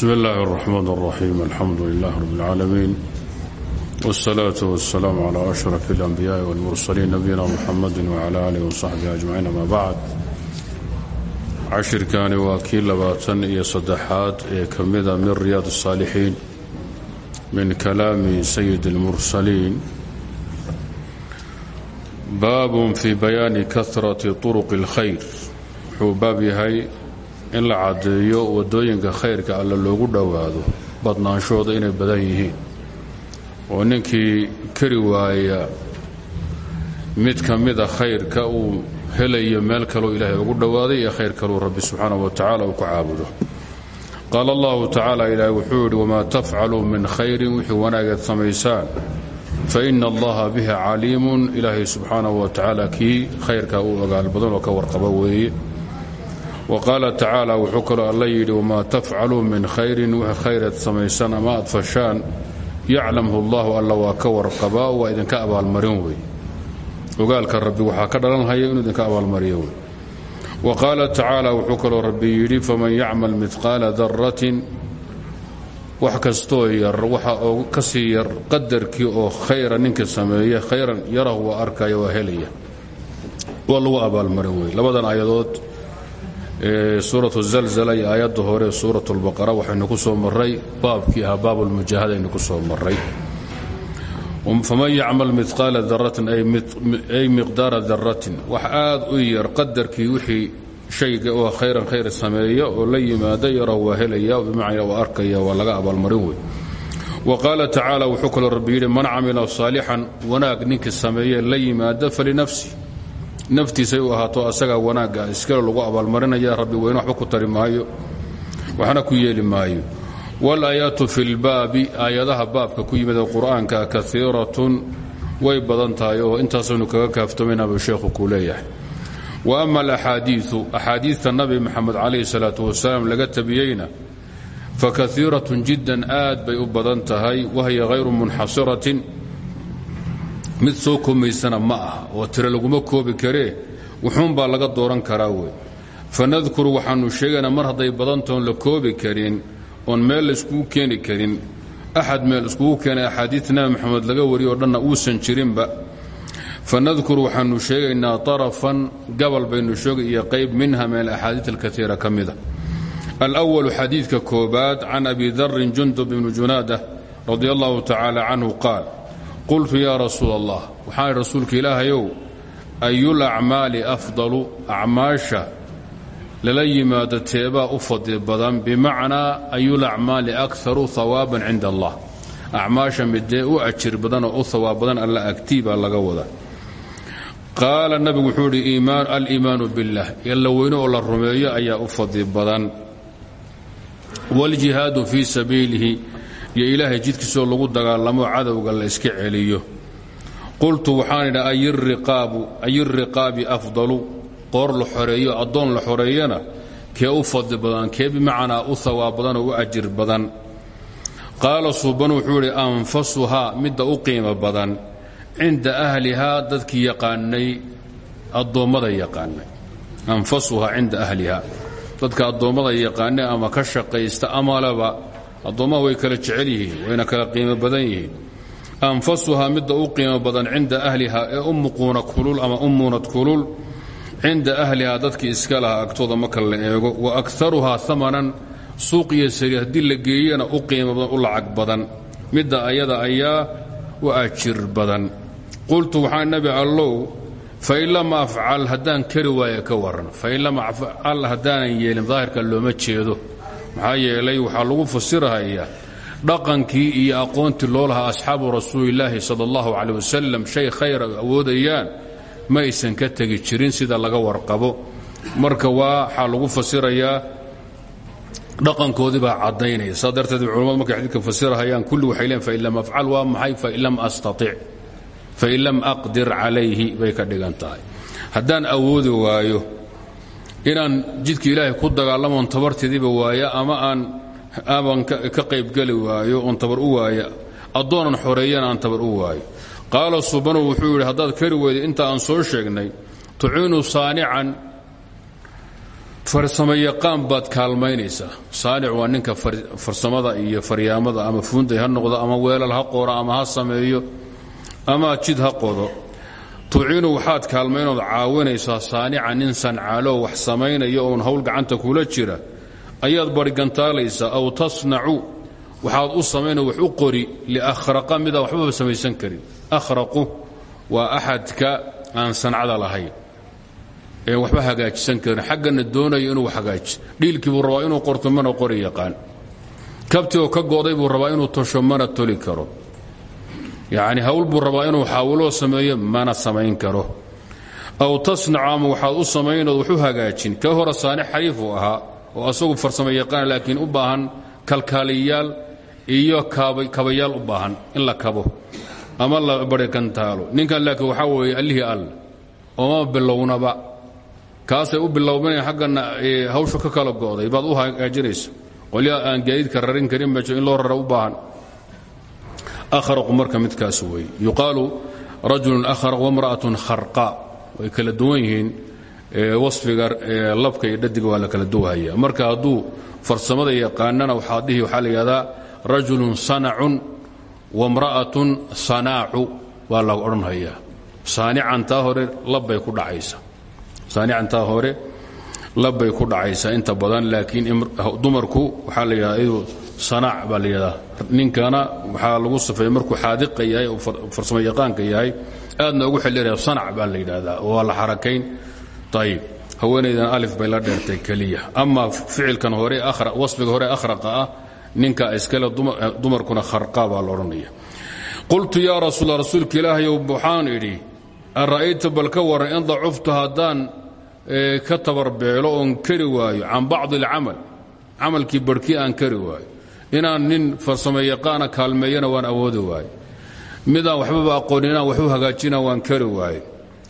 bsmi اllahi الرحmn الرaxيim alxamdu lilah rb اlcaalamiin wالsalaaةu wالsalaam عlى أشhraf الأnbiyaaءi wاlmursaliin nabiyina mxamadi wعlى alih وصaxbihi ajmaciin ama bacd cashirkani waa kii labaatan iyo saddexaad ee ka mida min riyaad الsaalixiin min kalaami sayid اlmursaliin baab fi bayaani kahraةi طurq اlkhayr wuxuu baab yahay in la caddeeyo waddooyinka khayrka alle loogu dhowaado badnaanshooda inay badan yihiin. Oo ninkii kari waaya mid ka mida khayrka uu helayo meel kaluu ilaahay ugu dhowaaday iyo khayr kaluu rabbi subxaanahu wa tacaala uu ku caabudo. Qaala allahu tacaala ilaahay wuxuu yidhi wamaa tafcaluu min khayrin wixii wanaageed samaysaan? Fa ina allaha bihi caliimun. Ilaahay subxaanahu wa tacaala kii khayrka uu ogaal badan oo ka warqaba weeye wqaala tacaala wuxuu kaloo alla yidhi wamaa tafcaluu min khayrin? Wix khayreed samaysaan ama aad fashaan. Yaclamhu allahu alla waa ka warqabaa waa idinka abaalmarin wey. Ogaalka rabbi waxaa ka dhalanhaya inuu idinka abaalmariyo wey. Wa qaala tacaala wuxuu kaloo rabbi yidhi faman yacmal midqaala daratin wax kastoo yar waxa oo ka sii yar qadarkii oo khayra ninka sameeya khayran yarahu waa arkaya waa helaya. Waa lagu abaalmarin wey labadan aayadood suuratu zalzala iyo aayadda hore suurat lbaqara waxaynu ku soo maray baabkii ahaa baab lmujaahada aynu ku soo maray faman yacmal midqaala daratin ay miqdaara daratin wax aad u yar qadarkii wixii shayga oo khayran khayr sameeya oo la yimaada yarahu waa helaya bimacnaa waa arkaya waa laga abaalmarin wey wa qaala tacaala wuxuu kaloo rabbi man camila saalixan wanaag ninkii sameeye la yimaada falinafsi naftiisay u ahaato asagaa wanaagga iskale lagu abaalmarinaya rabbi weyne waxba ku tari maayo ku yeeli maayo. Wal-aayaatu fi lbaabi aayadaha baabka ku yimid ee qur'aanka way badan tahay oo intaasaynu kaga kaaftomaynaba sheekhu kuu leeyahay. Wa ama alaxaadiiu axaadiidta nabi maxamed calayhi salaatu wasalaam laga tabiyeyna fa kaiiratun jiddan aad bay u badan tahay wahiya hayru munxasiratin mid soo koomaysana ma ah oo tiro laguma koobi karee wuxuunbaa laga dooran karaa wey fanadkuru waxaanu sheegaynaa mar hadday badantaon la koobi karin oon meel la iskugu keeni karin. Axad meel iskugu keenay axaadiidta nabi maxamed laga wariyo o dhanna uusan jirinba. Fanadkuru waxaanu sheegaynaa tarafan gabal baynu sheegay iyo qayb minha min alaxaadiid alkaiira ka mida. Alwalu xadiidka koobaad can abi darin jundub ibni junaada radi allahu tacaala canhu qaal qultu yaa rasuul allah waxaan rasuulka ilaahayow ayul acmaali afdalu acmaasha lala yimaado teebaa u fadli badan bimacnaa ayul acmaali akaru hawaaban cinda allah. Acmaasha midee u ajir badan u hawaab badan alla agtii baa laga wada qaala nabigu wuxuu idhi aliimaanu billah. Alla weyne la rumeeyo ayaa u fadli badan. Wاljihaadu fii sabiilihi iyo ilaahay jidkiisoo lagu dagaalamo cadowga la iska celiyo. Qultu waxaan idhi ayiriqaabi afdalu. Qoor la xoreeyo addoon la xoreeyana kee u fadli badan kee bimacnaa u hawaab badan oo u ajir badan. Qaala suuban wuxuu idhi midda u qiimo badan. Cinda ahlihaa dadkii yaqaanay addoommada yaqaanay. Anfasuhaa cinda ahlihaa. Dadka addoommada yaqaanay ama ka shaqaysta amaleba addoommaha way kala jecel yihiin wayna kala qiimo badan yihiin. Anfasuhaa midda u qiimo badan cinda ahlihaa ee u muquuna kulul ama u muunad kulul cinda ahlihaa dadkii iska lahaa agtooda marka la eego. Wa akaruhaa amanan suuq iyo sari haddii la geeyana u qiimo badan u lacag badan. Midda ayada ayaa u ajir badan. Qultu waxaa nebi allow fain lam afcal haddaan kari waaya ka waran fain lam afcal haddaanan yeelin daahirka looma jeedo maxaa yeelay waxaa lagu fasirahayaa dhaqankii iyo aqoontii loo lahaa asxaabu rasuulilaahi sal allahu caleh wasalam shay khayr ay awoodayaan ma aysan ka tegi jirin sida laga warqabo. Marka waxaa lagu fasirayaa dhaqankoodii baa caddaynaya. Saa darteed culamadu markay xadiidka fasirahayaan kulli waxay leen fain lam afcal waa maxay? Fain lam astatic fain lam aqdir calayhi bay ka dhigan tahay. Haddaan awoodi waayo inaan jidka ilaahay ku dagaalamoon tabarteediiba waaya ama aan aban ka qaybgeli waayo oon tabar u waaya addoonan xoreeyana aan tabar u waayo. Qaala subanu wuxuu yidhi haddaad kari weyda inta aan soo sheegnay tuciinu saanican farsamo yaqaan baad kaalmaynaysaa. Saanic waa ninka farsamada iyo faryaamada ama fuunday ha noqdo ama weelal ha qooro ama ha sameeyo ama jid ha qodo tuciinu waxaad kaalmaynood caawinaysaa saanica nin sancaalo wax samaynaya oon hawl gacanta kula jira ayaad barigantaalaysaa aw tasnacu waxaad u samaynoo wax u qori liakhraqa midaan waxbaba samaysan karin. Akhraqu waa axadka aan sancada lahayn. Ee waxba hagaajisan karin xaggana doonayo inuu hagaajiso dhiilkii buu rabaa inuu qorto mana qori yaqaan. Kabti oo ka go'day buu rabaa inuu tosho mana toli karo yacni hawl buu rabaa inuu xaawiloo sameeyo mana samayn karo. Aw tasnacu ama waxaad u samaynood wax hagaajin. Ka hore saani xariif uu ahaa oo asagu farsamo yaqaan laakiin u baahan kalkaaliyayaal iyo kabayaal u baahan in la kabo ama la barikantaalo ninkan laakiin waxaa weeye allihii all ooma bilownaba. Kaasay u bilowbanaya xaggana hawshu ka kala go'day baad u hagaajinaysa qolyaa aan gaadiidka rarin karin bajo in loo rara u baahan akhraqu marka midkaas weeye yuqaalu rajulun akhraq wamra'atun kharqa way kala duwan yihiin wasfiga labka iyo dhadiga waa la kala duwahaya marka hadduu farsamada yaqaanana waxaa dhihi waxaa la yidhahdaa rajulun sanacun wamra'atun sanaacu waa la odhanhayaa saanicantaa hore labbay ku dhacaysa saanicantaa hore labbay ku dhacaysaa inta badan laakiin dumarku waxaa la yidhahdaa sanaac baa la yidhahdaa. Ninkana waxaa lagu safeeya markuu xaadiqa yahay oo farsamo yaqaanka yahay aadna ugu xildheeraya sanac baa la yidhaahdaa oo waa la xarakayn. Ayib haweenaydan alif bay la dheertay keliya. Ama ficilkan hore wasfiga hore akhraqa ah ninka iskale dumarkuna kharqa baa la odhanaya. Qultu yaa rasuula rasuulka ilaahayow waxaan idhi ara'ayta bal ka warran in dacuftu haddaan ka tabarbeelo oon kari waayo can bacdi alcamal camalkii barhkii aan kari waayo inaan nin farsamo yaqaana kaalmeeyana waan awoodi waayo midaan waxbaba aqoon inaan waxu hagaajina waan kari waayo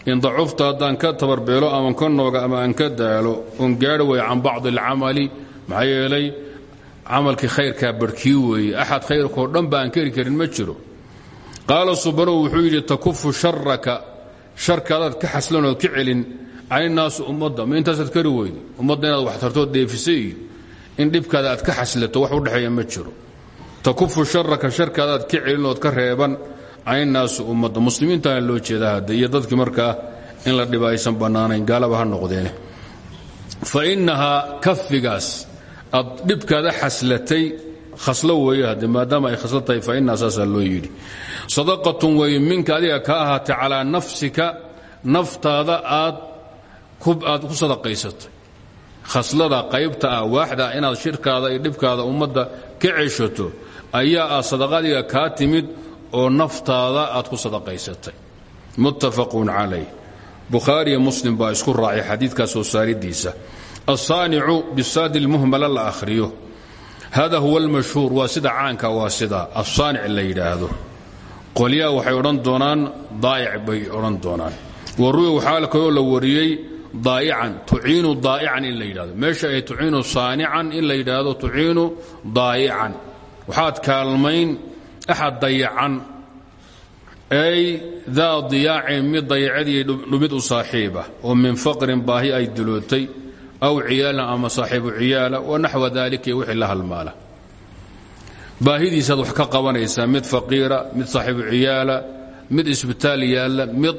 in dacufta haddaan ka tabarbeelo ama ka nooga ama aan ka daalo oon gaari waayo can bacdi alcamali maxaa yeelay camalkii khayrkaa barhkii weeye. Axad khayrkao dhan ba aan karin ma jiro. Qaala subanow wuxuu yidhi takufu sharaka sharkaadaad ka xaslanood ka celin caynaasu ummadda. Ma intaasaad kari weydi ummadda inaad wax tartood dheefisa iyo in dhibkaada aad ka xaslato wax u dhexeeya ma jiro. Takufu sharaka sharkaadaad ka celinood ka reeban caynnaasu ummadda muslimiintaana loo jeedaa iyo dadkii markaa in la dhiba aysan gaalaba ha noqdeene fa innahaa kafigaas aad dhibkaada xaslatay khaslo weeye hadde maadaama ay khaslo fa innaha saasaa loo yidhi. Sadaqatun weeye minka adiga ka ahaatay calaa nafsika naftaada aad aad ku sadaqaysatay khaslada qaybta ah waaxda inaad shirkaada iyo dhibkaada ummadda ka ceshato ayaa ah sadaqadiga kaa timid oo naftaada aad ku sadaqaysatay. Muttafaqun calayh bukhaariyo muslim baa isku raacay xadiidkaa soo saaridiisa. Alsaanicu bisaadi lmuhmala la akhriyo. Hada huwa almashhuur waa sida caanka waa sida alsaanic la yidhaahdo. Qolyaha waxay odhan doonaan daa'ic bay odhan doonaan. Waruwi waxaa kaloo la wariyey daa'ican tuciinu daa'ican in la yidhahdo. Meesha ay tuciinu saanican in la yidhaahdo tuciinu daa'ican. Waxaad kaalmayn axad dayacan. Ay daa diyaacin mid dayacadii dhumid u saaxiiba oo min faqrin baahi ay dilootay aw ciyaalan ama saaxiibu ciyaala wa naxwa daalika iyo wixii la halmaala. Baahidiisaad wax ka qabanaysaa mid faqiira mid saaxiibu ciyaala mid isbitaal yaalla mid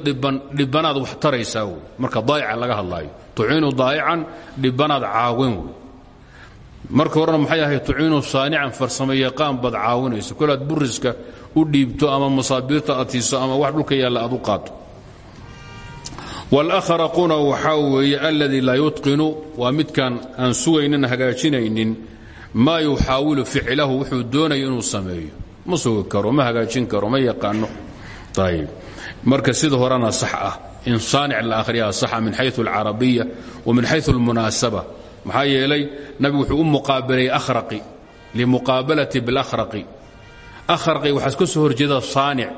dhibanaad wax taraysaa wey marka daa'ican laga hadlaayo. Tuciinu daa'ican dhibanaad caawin wey marka horena maxay ahayd tuciinu saanican farsamo yaqaan baad caawinaysa kolaad buriska u dhiibto ama masaabiirta aad siiso ama wax dhulka yaalla aad u qaato. Wاlأkhraquuna waxaa weeye aladii laa yutqinu waa midkaan aan sugaynin hagaajinaynin maa yuxaawilu ficlahu wuxuu doonayo inuu sameeyo. Ma sugi karo ma hagaajin karo ma yaqaano ayb marka sida horena sax ah in saanic la akhriyaa saxa min xayu alcarabiya wa min xayu almunaasaba maxaa yeelay nabigu wuxuu u muqaabalay akhraqi limuqaabalati bialakhraqi akhraqi waxaa iska soo horjeeda saanic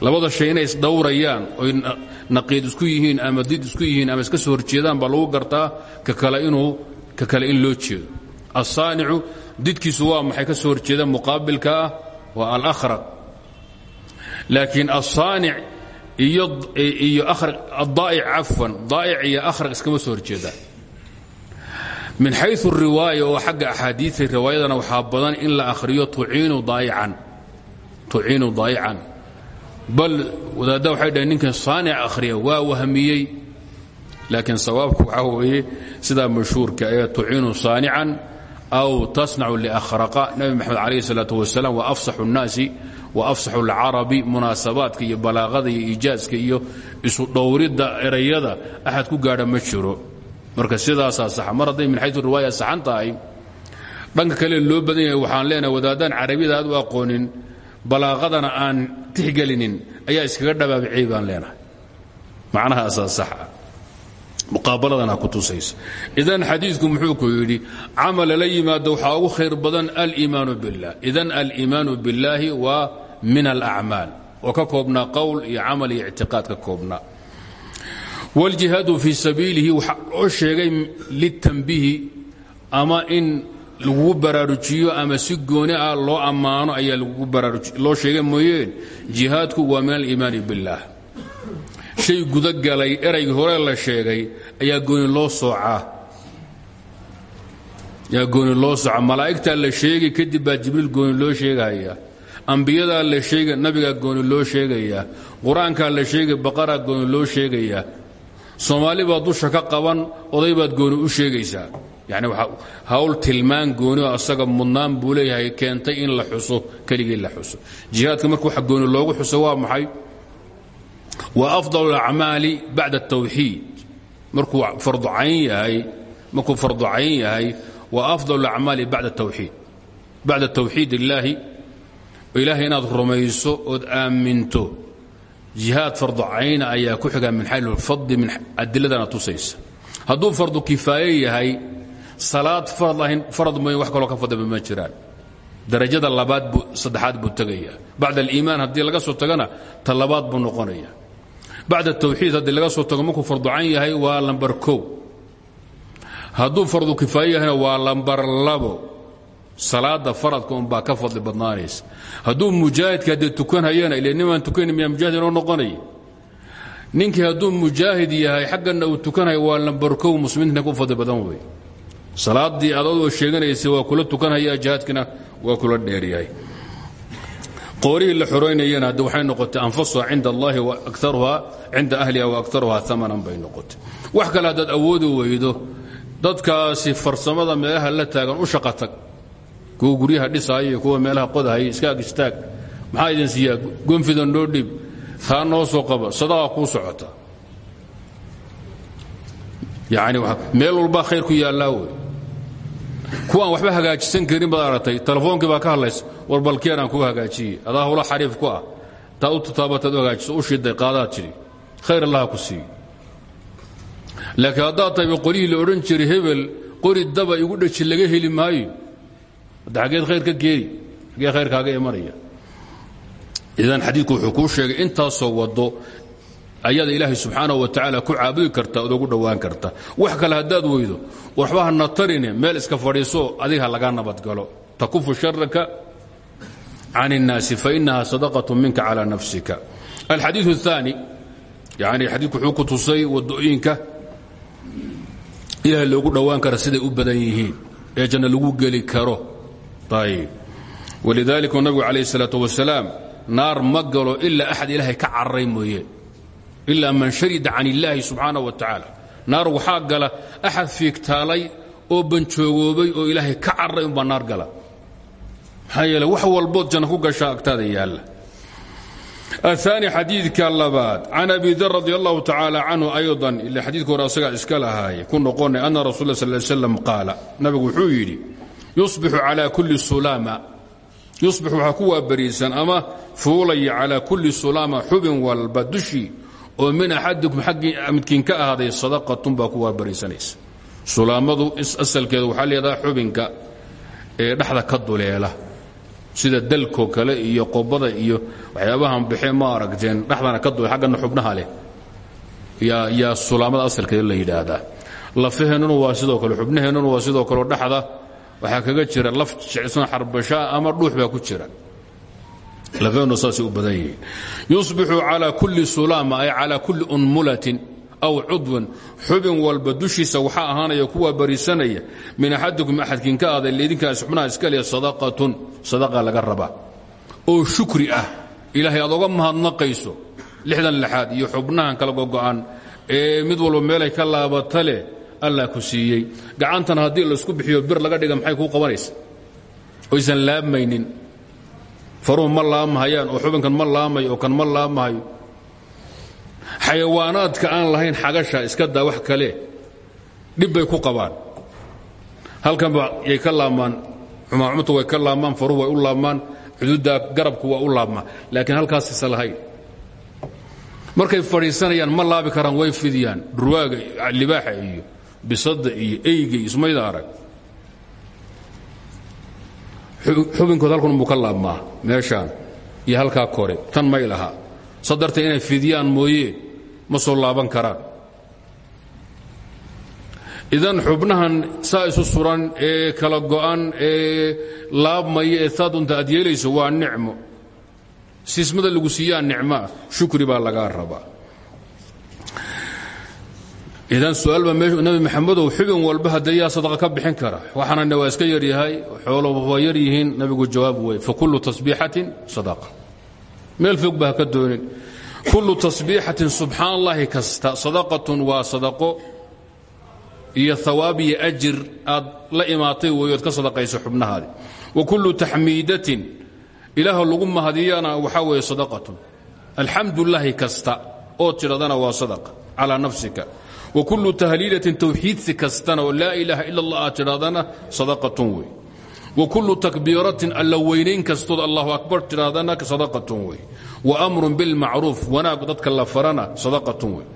labada shay inay isdhowrayaan oy naqiid isku yihiin ama did isku yihiin ama iska soo horjeedaan baa lagu gartaa kakale inuu ka kale in loo jeedo asaanicu didkiisu waa maxay ka soo horjeeda muqaabilka ah waa alakhraq laakiin aلsaanic iyo adaa'ic cafwan daa'ic iyo akhraq iskama soo horjeedaan min xayu riwaaya oo xagga axaadiia riwaayadana waxaa badan in la akhriyo tuciinu daa'ican bal wadaadda waxay dhaheen ninkan saanic akhriya waa wahmiyey. Laakiin sawaabku waxaa weeye sidaa mashhuurka ee tuciinu saanican aw tasnacu liakhraqa nabi maxamed calayh salaat wasalaam waa afsaxu اnnaasi wa afsaxu اlcarabi munaasabaadka iyo balaaqada iyo iijaaska iyo isu dhowridda erayada axad ku gaadha ma jiro. Marka sidaasaa saxa mar min xayu riwaaya saxan tahay kale loo badan yahay waxaan leenahay wadaadaan carabiyada aad u aqoonin balaaqadana aan tixgelinin ayaa iskaga dhabaabiciyey baan leenahay. Macnahaasaa saxa muqaabaladana ku tusaysa idan xadiidku muxuu ku yidhi camal lala yimaado ugu khayr badan aliimaanu billah. Idan aliimaanu billaahi waa min alacmaal oo ka koobnaa qowl iyo camal iyo ictiqaad ka koobnaa wاljihaadu fii sabiilihi waxaa loo sheegay ama in lagugu baraarujiyo ama si gooni ah loo ammaano ayaa loo sheegay mooyeen jihaadku waa min aliimaani biاllah shay gudagalay eraygii hore la sheegay ayaa gooni loo soocaa yaa gooni loo sooca. Malaa'igtaa la sheegay kadib baa jibriil gooni loo sheegayaa ambiyadaa la sheega nabigaa gooni loo sheegayaa qur'aankaa la sheegay baqaraa gooni loo sheegayaa soomaali baa dusha ka qaban odaybaad gooni u sheegaysaa. Yani hawl tilmaan goonio asaga mudnaan buu keentay in la xuso keligii la xuso. Jihaadka marka waxa gooni loogu xuso waa maxay? Wa afdal alacmaali bacda atawxiid markuu arducayn yahay markuu farducayn yahay wa afdal alacmaali bacda tawxiid bacda tawxiid illaahi ilaahay inaad rumayso ood aaminto jihaad fardu cayna ayaa ku xiga min xayl fadli min adiladana tusaysa. Hadduu fardu kifaaye yahay salaad farad lahayn farad mooye wax kaloo ka fadliba ma jiraan. Darajada labaad buu saddexaad buu tegaya bacda aliimaan haddii laga soo tagana ta labaad buu noqonaya bacda tawxiid haddii laga soo tago markuu fardu cayn yahay waa lambar kow. Hadduu fardu kifaaye yahayna waa lambar labo salaada faradka unbaa ka fadli badnaanaysa. Hadduu mujaahidka haddee tukanhayana ile nimaan tukan miyaa mujaahid inoo noqonaya ninkii hadduu mujaahid yahay xaggana uu tukanhayo waa lambarkow muslimiintina ku fadli badan wey. Salaadii adadoo sheeganaysay waa kula tukanhaya jihaadkina waa kula dheeryahay qoorihii la xoraynayana hadde waxay noqotay anfasuha cinda allahi akaruha cinda ahliha wa aktaruha amanan bay noqotay. Wax kale haddaad awoodi weydo dadkaasi farsamada meelaha la taagan u shaqa tag kuwa guryaha dhisaaya iyo kuwa meelaha qodahaya iskaag istaag. Maxaa idin siiyaa? Gonfidan noo dhib. Taa noo soo qaba. Sadaqa kuu socota. Yani meel walbaa khayr ku yaallaa wey kuwaan waxba hagaajisan karin baad aragtay. Telefoonkii baa ka hadlaysa war balkeen aan kuga hagaajiyey adaa hawla xariif ku ah. Taa u tutaabataad u hagaajiso u shiday qaadaad tidhi khayr allaha ku siiyo laakiin haddaad tahay qolyihii la odhan jiray hebel qori daba igu dhaji laga heli maayo hadda xaggeed khayr ka keeni xaggee khayr kaaga imanaya idan xadiidku wuxuu kuu sheegay intaasoo waddo ayada ilaahay subxaanahu wa tacaala ku caabudi karta ood ugu dhowaan karta wax kale haddaad weydo waxba hana tarine meel iska fadhiiso adiga lagaa nabadgalo takufu sharaka can الnaasi fainaha sadaqaة minka calى nafsika alxadiiث الثaanي yani xadiidku wuxuu ku tusay wadooyinka ilaahay loogu dhowaan kara siday u badan yihiin ee janno lagu geli karo ayb walidalika nabigu calayh الsalaaة wasalaam naar ma galo ilaa axad ilaahay ka cararay mooye ilaa man sharida can illaahi subxaanaه wa tacaala naar waxaa gala axad fiigtaalay oo banjoogoobay oo ilaahay ka cararay umbaa naar gala maxaa yeele wax walbood janno ku gashaa agtaada yaalla aلثaanي xadiidka labaad can abi dar radi allahu tacaala canhu ayضa ila xadiidka hore asagaa iska lahaaye ku noqonay ana rasul ا sl slam qaala nabigu wuxuu yidhi yusbixu calى kuli sulama yusbix waxaa ku ama fuulaya calى kuli sulama xubin walba dushii oo min axadikum midkiin ka ahaaday sadaqatun baa ku waabariisanaysa. Sulaamadu asalkeedu waxaa leedaha xubinka ee dhexda ka duleela sida dalko kale iyo qobada iyo waxyaabahan baxe ma aragteen dhexdana ka dule xaggana xubnaha leh. Yaa sulaamada asalkeeda la yidhaahdaa. Lafaheennuna waa sidoo kale xubnaheennuna waa sidoo kaleo dhexda waxaa kaga jira laf jecsan xarbashaa ama dhuux baa ku jira. Lafeenu saasay u badan yihiin. Yusbixu calaa kulli sulaama ay calaa kulli unmulatin aw cudwan xubin walba dushiisa waxaa ahaanaya kuwa barisanaya. Min axadikum axadkiin ka aday laydinkaas xubnaha iska leh sadaqatun. Sadaqa laga rabaa. Oo shukri ah. Ilaahay aad mahadnaqayso. Lixdan lixaad iyo xubnahan kala gogo'an. Ee mid walba meelay ka laabata leh allah ku siiyey. Gacantan haddii laysku bixiyo bir laga dhiga maxay kuu qabanaysa? Oysan laabmaynin. Faruhu ma laamahayaan oo xubinkan ma laamayo oo kan ma laamahayo xayawaanaadka aan lahayn xagasha iska daa wax kale. Dhib ku qabaan. Halkanba yay ka laamaan xumaacumta way ka laamaan faruhu way u laamaan xuduudda garabku waa u laabmaa. Laakiin halkaasisa lahayn. Markay fadhiisanayaan ma laabi karaan way fidiyaan. Dhurwaaga libaaxa iyo bisadda iyo eyga ismayda arag. Xubinkood halkan unbuu ka laabmaa meeshaan iyo halkaa kore tan may laha sa inay fidiyaan mooye ma soo laaban karaan. Idan xubnahan saa isu suran ee kala go'an ee laabmaya ee saadunta aad yeelayso waa nicmo. Siismada lagu siiyaa nicmoah shukri baa lagaa rabaa idan su'aal baa nabi maxamedow xubin walba haddee sadaqa ka bixin kara. Waxaanana waa iska yaryahay xoolo waa yar yihiin. Nabigu jawaab wey fakullu tasbiixatin sadaqa. Meel fog ka doonin. Kullu tasbiixatin subxaan kasta sadaqatun waa sadaqo iyo hawaab iyo ajir aad la imaatay weyood ka sadaqayso xubnahaadi. Wa kullu taxmiidatin ilaah lagu mahadiyana waxaa weeye sadaqatun. Alxamdulaahi kasta ood tidhadana waa sadaqa calaa nafsika wa kullu tahliilatin tawxiidsi kastana oo laa ilaaha ila allah aad tidhahdana sadaqatun wey. Wa kullu takbiiratin alla weynayn kastood allahu akbar tidhahdana sadaqatun wey. Wa amrun bilmacruuf wanaagu dadka la farana sadaqatun wey.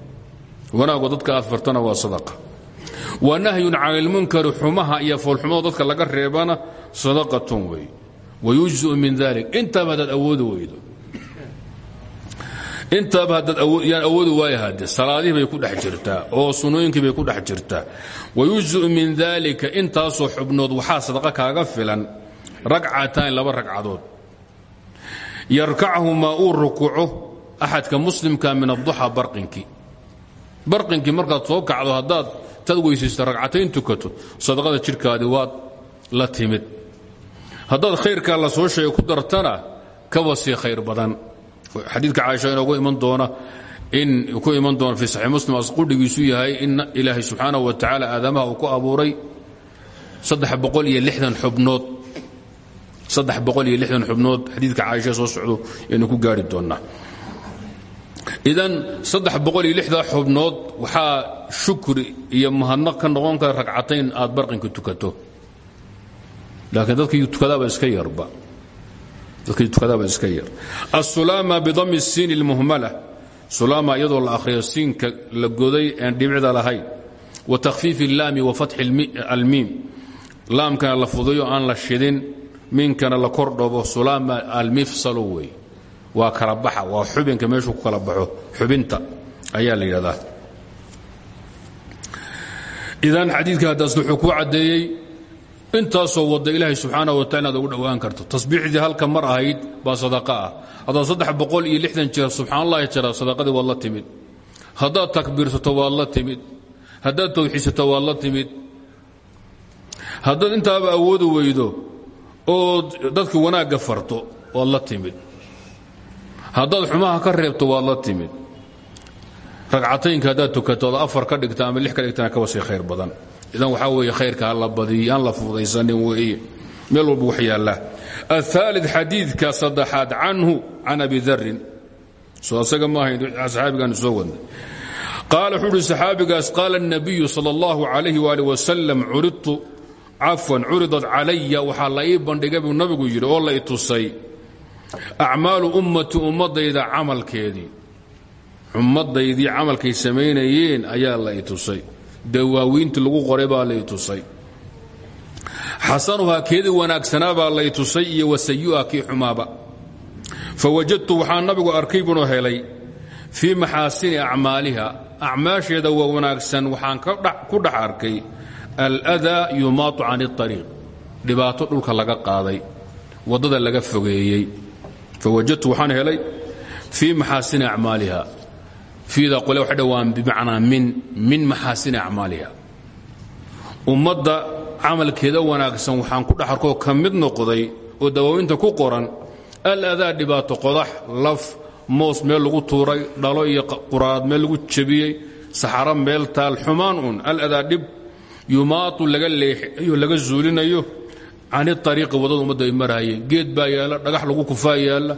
Wanaagu dadka aad fartana waa sadaqa. Wa nahyun cani lmunkari xumaha iyo foolxumada dadka laga reebana sadaqatun wey. Wayujziu min dalik intaaba haddaad awoodi weydo intaaba haddaad yaan awoodi waaya hadde salaadihii bay ku dhex jirtaa oo sunnooyinkii bay ku dhex jirtaa wayujziu min dalika intaasoo xubnood waxaa sadaqa kaaga filan ragcataan laba ragcadood. Yarkachumaa uu rukuuco axadka muslimka min aduxa barqinkii. Barqinkii markaad soo kacdo haddaad taad weysaysto ragcatayn tukato sadaqada jidhkaadii waad la timid. Haddaad khayrkaa la soo sheegay ku dartana kaba sii khayr badan xadiidka caaisha inoogu iman doona in ku iman doona fii saxiix muslim asqudhigiisu yahay in ilaahay subxaanahu wa tacaala aadamaha uu ku abuuray xubnood. Xubnood xadiidka caaisha soo socdo aynu ku gaari doonnaa idan xubnood waxaa shukri iyo mahadnaq ka noqon kara ragcatayn aad barqinka tukato. Laakiin dadkii tukadaaba iska yarba asulaama bidami siin اlmuhmala sulaama iyadoo la akhriyo siinka la goday aan dhibicda lahayn. Wa takhfiif اllaami wa fatxi almiim. Laamkana la fudayo aan la shidin miinkana la kordhobo sulaama almifsalo wey waa kala baxa waa xubinka ku kala baxo. Xubinta ayaa la yidhahdaa. Idan xadiidka haddaas wuxuu kuu caddeeyey intaasoo wadda ilaahay subxaana wa inaad ugu dhowaan karto. Tasbiixdii halka mar ahayd baa sadaqa ah. Haddaad iyo lixdan jeer subxaan allahi jira sadaqadii waad timid. Haddaad takbiirsato waad timid. Haddaad tawxiidsato waad la timid. Haddaad intaaba awoodi weydo ood dadka wanaagga farto waad timid. Haddaad xumaha ka reebto waad la timid. Ragcataynka haddaad tukato ood afar ka dhigta ama lix ka dhigtana kaba sii khayr badan idan waxaa weeye khayrka ha la badiyo aan la fudaysanin weeye meel walba wax yaallaa aلثaalث xadiidka saddexaad canhu can abi darin soo asaga ma ahayn saxaabigaanu soo wadnay qaala wuxuu uhi saxaabigaas qaala الnabiyu salى اllahu عalayh wali wasalam curidtu cafwan curidat calaya waxaa la ii bandhigay buu nabigu yidhi oo la i tusay acmaalu ummati ummadayda camalkeedii ummadaydii camalkay samaynayeen ayaa la i tusay dawaawiintii lagu qoray baa lay tusay. Xasanuhaa keedii wanaagsanaa baa lay tusay iyo wasayuha kii xumaaba. Fawajadtu waxaa nabigu arkay bunoo helay fii maxaasini acmaaliha acmaasheeda waa wanaagsan waxaan ku dhex arkay aladaa yumaatu can اطariiq dhibaato dhulka laga qaaday waddada laga fogeeyey. Fawajadtu waxaan helay fii maxaasini acmaaliha fiida qole waxay dhawaan min min maxaasini acmaaliha. Ummadda camalkeeda wanaagsan waxaan ku dhex arkoo ka mid noqday oo dawaawinta ku qoran al adaa dhibaato qodax laf moos meel lagu tuuray dhalo iyo quraad meel lagu jebiyey saxaro meel taal xumaan un al adaa dhib yumaatu laga zuulinayo can iariiqi waddada ummadda ay geed baa yaalla dhagax lagu kufaa yaalla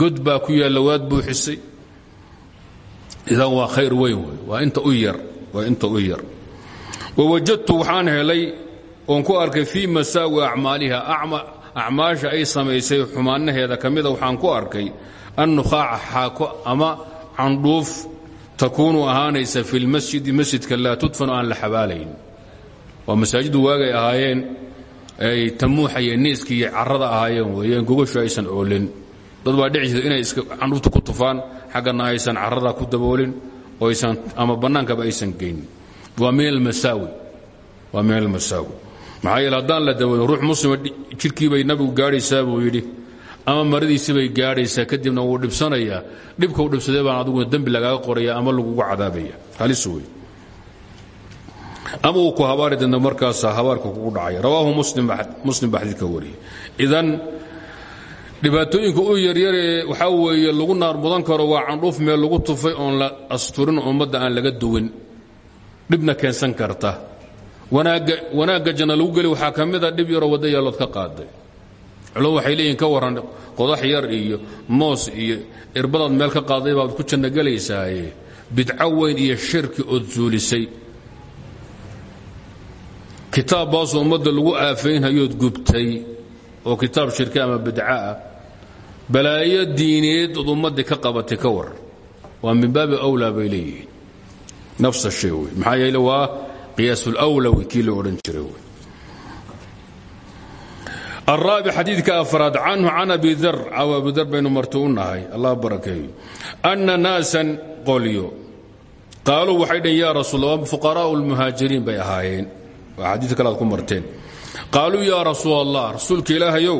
god baa ku yaalla waad buuxisay idan waa khayr weyn wey waa inta u yar. Waa inta u yar. Wawajadtu waxaan helay oon ku arkay fii masaawi acmaaliha. Acmaasha ay samaysay xumaanaheeda ka mida waxaan ku arkay annukhaaca xaako ama candhuuf takuunu ahaanaysa fi lmasjidi masjidka laa tudfanu aan ay niiskii iyo carrada ahaayeen weeyeen. Gogashu aysan oolin. Dad baa dhici jirta inay candhuufta ku tufaan xaggana aysan carrada ku daboolin ama bannaankaba aysan geynin. Waa min almasaawi maxaa yeele haddaan la daboolin ruux muslima jidhkiibay nabigu gaadhaysaa buu yidhi ama maradiisibay gaadhaysaa kadibna wuu dhibsanayaa. Dhibka u dhibsadee baan adiguna dembi lagaaga qoraya ama lagugu cadaabaya. Halis wey ama uu ku habaari danta markaasaa habaarka kugu dhacaya. Rawaahu muslim baa xadiidka wariyey. Idan dhibaatooyinka u yaryaree waxaa weeye lagu naar mudan karo waa candhuuf meel lagu tufay oon la asturin ummadda aan laga duwin dhibna keensan karta. Wanaagga janna lagu geli waxaa ka mida dhib yaroo wadda yaallood ka qaaday. Culum waxay leeyihiin ka warran qodax yar iyo moos iyo irbadaad meel ka qaaday baad ku janno gelaysaaye. Bidco weyn iyo shirki ood zuulisay. Kitaab baasoo ummadda lagu aafaynhayood gubtay oo kitaab shirki ama bidco ah balaayo diineed ood ummaddii ka qabatay ka war waa min baabi awlaa bay leeyihiin nafs shay wey maxaa yeele waa qiyaas ulawlawi kii la odhan jiray wey الرابع xadiidka أفraad canhu can abi dar caw abi dar baynu marti u nahay allah barakeeyo أna naasan qolyo qaaluu waxay dhaheen ya rasuul fuqaraء الmuhaajiriin bay ahaayeen waa xadiid kale aad ku marteen qaaluu ya rasuul الlah rasuulka ilaahayow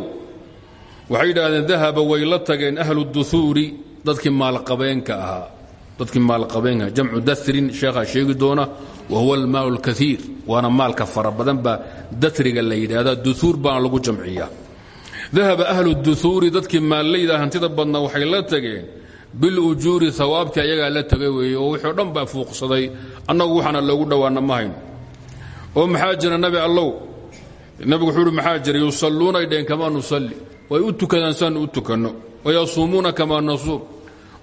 waxay yidhaahdeen dahaba way la tageen ahlu duuuri dadkii maalqabeenka ahaa. Dadkii maalqabeenka jamcu darin sheekhaa sheegi doona wa huwa almaal اlkaiir waana maalka fara badan baa datriga la yidhaahdaa duuur baana lagu jamciyaa. Dahaba ahlu duuuri dadkii maallayda hantida badna waxay la tageen bilujuuri awaabkii ayagaa la tagay weeye oo wuxuu dhan baa fuuqsaday. Annagu waxaana loogu dhowaana ma hayn oo maxaa jira nabi allow? Nabigu wuxuu hi maxaa jira yusalluuna ay dheen kamaa nusalli? Way u tukadaan saan u tukanno. Wayasuumuuna kamaa nasuum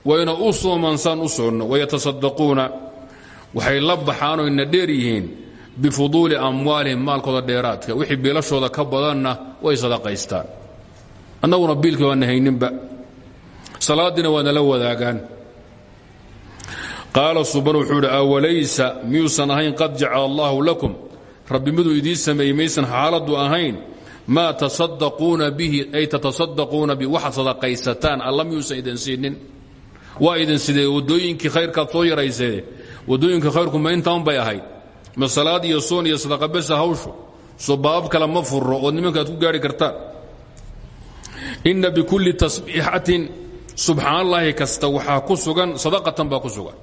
wayna u soomaan saan u soonno. Wayatasaddaquuna waxay la baxaan oyna dheer yihiin bifuduuli amwaalihim maalkooda dheeraadka. Wixii biilashooda ka badanna way sadaqaystaan. Annaguna biilkii waana hayninba. Salaadiina waa nala wadaagaan. Qaala suban wuxuu awalaysa miyuusan ahayn qad jacala allaahu lakum. Rabbi miduu idiin sameeyey maysan xaaladdu ahayn maa tasaddaquuna bihi ay tatasaddaquuna bi waxaad sadaqaysataan alla miyuusan idin siinin. Waa idin sidee waddooyinkii khayrkaad soo yaraysee waddooyinka khayrku ma intaan bay ahayd. Ma salaad iyo soon iyo sadaqabesa hawshu. Soo baabab kale ma furo oo nimanka aad ku gaari kartaan. Inna bikulli tasbiixatin subxaanallaahi kasta waxaa ku sugan sadaqatan baa ku sugan.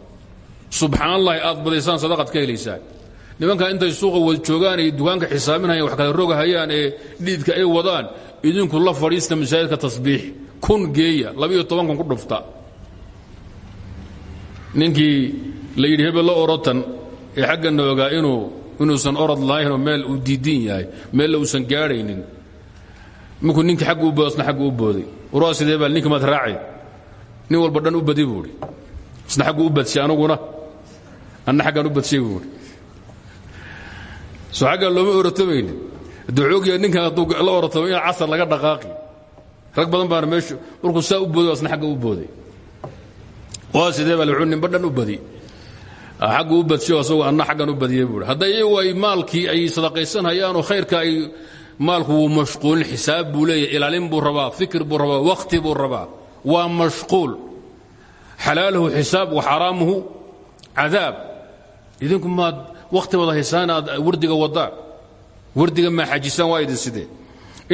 Subxaanallaahi aad badaysaan sadaqaad ka helaysaan nimanka intay suuqa wad joogaan ay dukaanka xisaabinayaan wax kala rogahayaan ee dhiidka ay wadaan idinku la fadhiista masaajidka tasbiix. Kun geeya labiyo toban kun ku dhufta. Ninkii la yidhi hebel la orotan ee xaggana ogaa inuu inuusan orod lahaynoo meel uu diidiin yahay meella uusan gaadhaynin. Markuu ninkii agga u boodo asna agga u booday. Warwaa sidee baa ninka maad raacay. Nin walba dhan u badi buuhi isna aggu u badshay anuguna anna aggaan u badshay buuhi soo aggaan looma orotamaynin duxoogya ninkan hadduu la orotamo in casar laga dhaqaaqi. Rag badan baana meeshu markuu saa u booday asna agga u booday. Waa sidee baa wuxuu ninba dhan u badi. Aggu u badshay asagoo anna aggan u badiyey buuhi hadda iyagu ay maalkii ay sadaqaysanhayaanoo khayrka ay maalku wuu mashquulin xisaab buu leeyahy ilaalin buu rabaa fikir buu rabaa wakhti buu rabaa. Waa mashquul. Xalaaluhu xisaab wa xaraamuhu cadaab. Idinku maad wakhti wada haysaan aad wardiga wadaan wardiga maa xajisaan waa idin sidee?